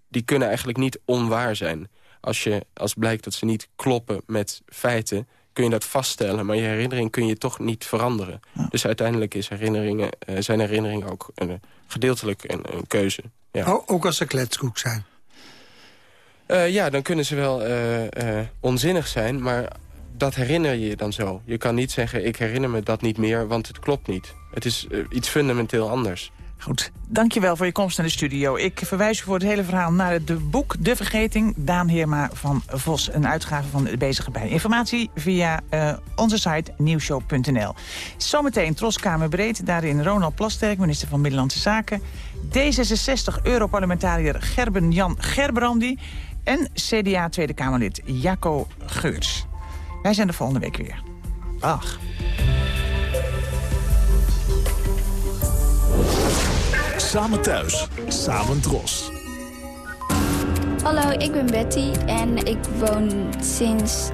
die kunnen eigenlijk niet onwaar zijn. Als, je, als blijkt dat ze niet kloppen met feiten kun je dat vaststellen. Maar je herinnering kun je toch niet veranderen. Ja. Dus uiteindelijk is herinneringen, uh, zijn herinneringen ook een, gedeeltelijk een, een keuze. Ja. Ook als ze kletskoek zijn? Uh, ja, dan kunnen ze wel uh, onzinnig zijn, maar dat herinner je je dan zo. Je kan niet zeggen, ik herinner me dat niet meer, want het klopt niet. Het is uh, iets fundamenteel anders. Goed, dankjewel voor je komst naar de studio. Ik verwijs u voor het hele verhaal naar het boek De Vergeting. Daan Heerma van Vos, een uitgave van de Bezige Bij. Informatie via uh, onze site nieuwshow.nl. Zometeen Troskamer Breed, daarin Ronald Plasterk, minister van Binnenlandse Zaken. D66-europarlementariër Gerben-Jan Gerbrandi... en CDA Tweede Kamerlid Jacco Geurts. Wij zijn de volgende week weer. Dag. Samen thuis, samen dros. Hallo, ik ben Betty en ik woon sinds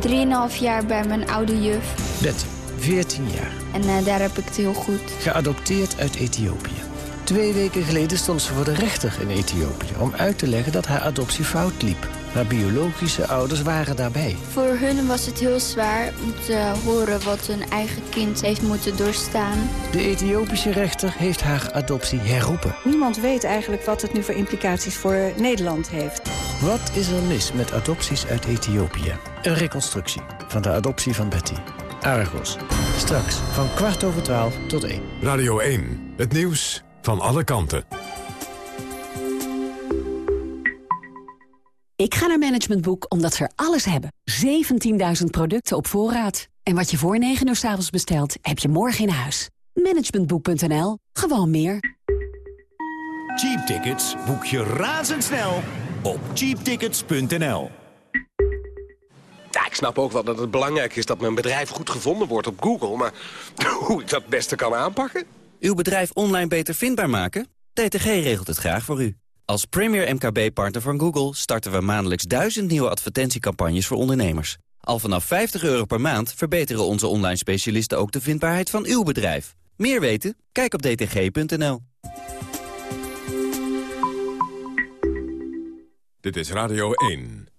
3,5 jaar bij mijn oude juf. Betty, 14 jaar. En uh, daar heb ik het heel goed. Geadopteerd uit Ethiopië. Twee weken geleden stond ze voor de rechter in Ethiopië... om uit te leggen dat haar adoptie fout liep. Haar biologische ouders waren daarbij. Voor hun was het heel zwaar om te horen wat hun eigen kind heeft moeten doorstaan. De Ethiopische rechter heeft haar adoptie herroepen. Niemand weet eigenlijk wat het nu voor implicaties voor Nederland heeft. Wat is er mis met adopties uit Ethiopië? Een reconstructie van de adoptie van Betty. Argos. Straks van kwart over twaalf tot één. Radio 1. Het nieuws van alle kanten. Ik ga naar Management Boek omdat ze er alles hebben. 17.000 producten op voorraad. En wat je voor 9 uur s avonds bestelt, heb je morgen in huis. Managementboek.nl. Gewoon meer. Cheap tickets boek je razendsnel op cheaptickets.nl. Ja, ik snap ook wel dat het belangrijk is dat mijn bedrijf goed gevonden wordt op Google. Maar hoe ik dat het beste kan aanpakken? Uw bedrijf online beter vindbaar maken? DTG regelt het graag voor u. Als premier MKB-partner van Google starten we maandelijks duizend nieuwe advertentiecampagnes voor ondernemers. Al vanaf 50 euro per maand verbeteren onze online specialisten ook de vindbaarheid van uw bedrijf. Meer weten? Kijk op dtg.nl. Dit is Radio 1.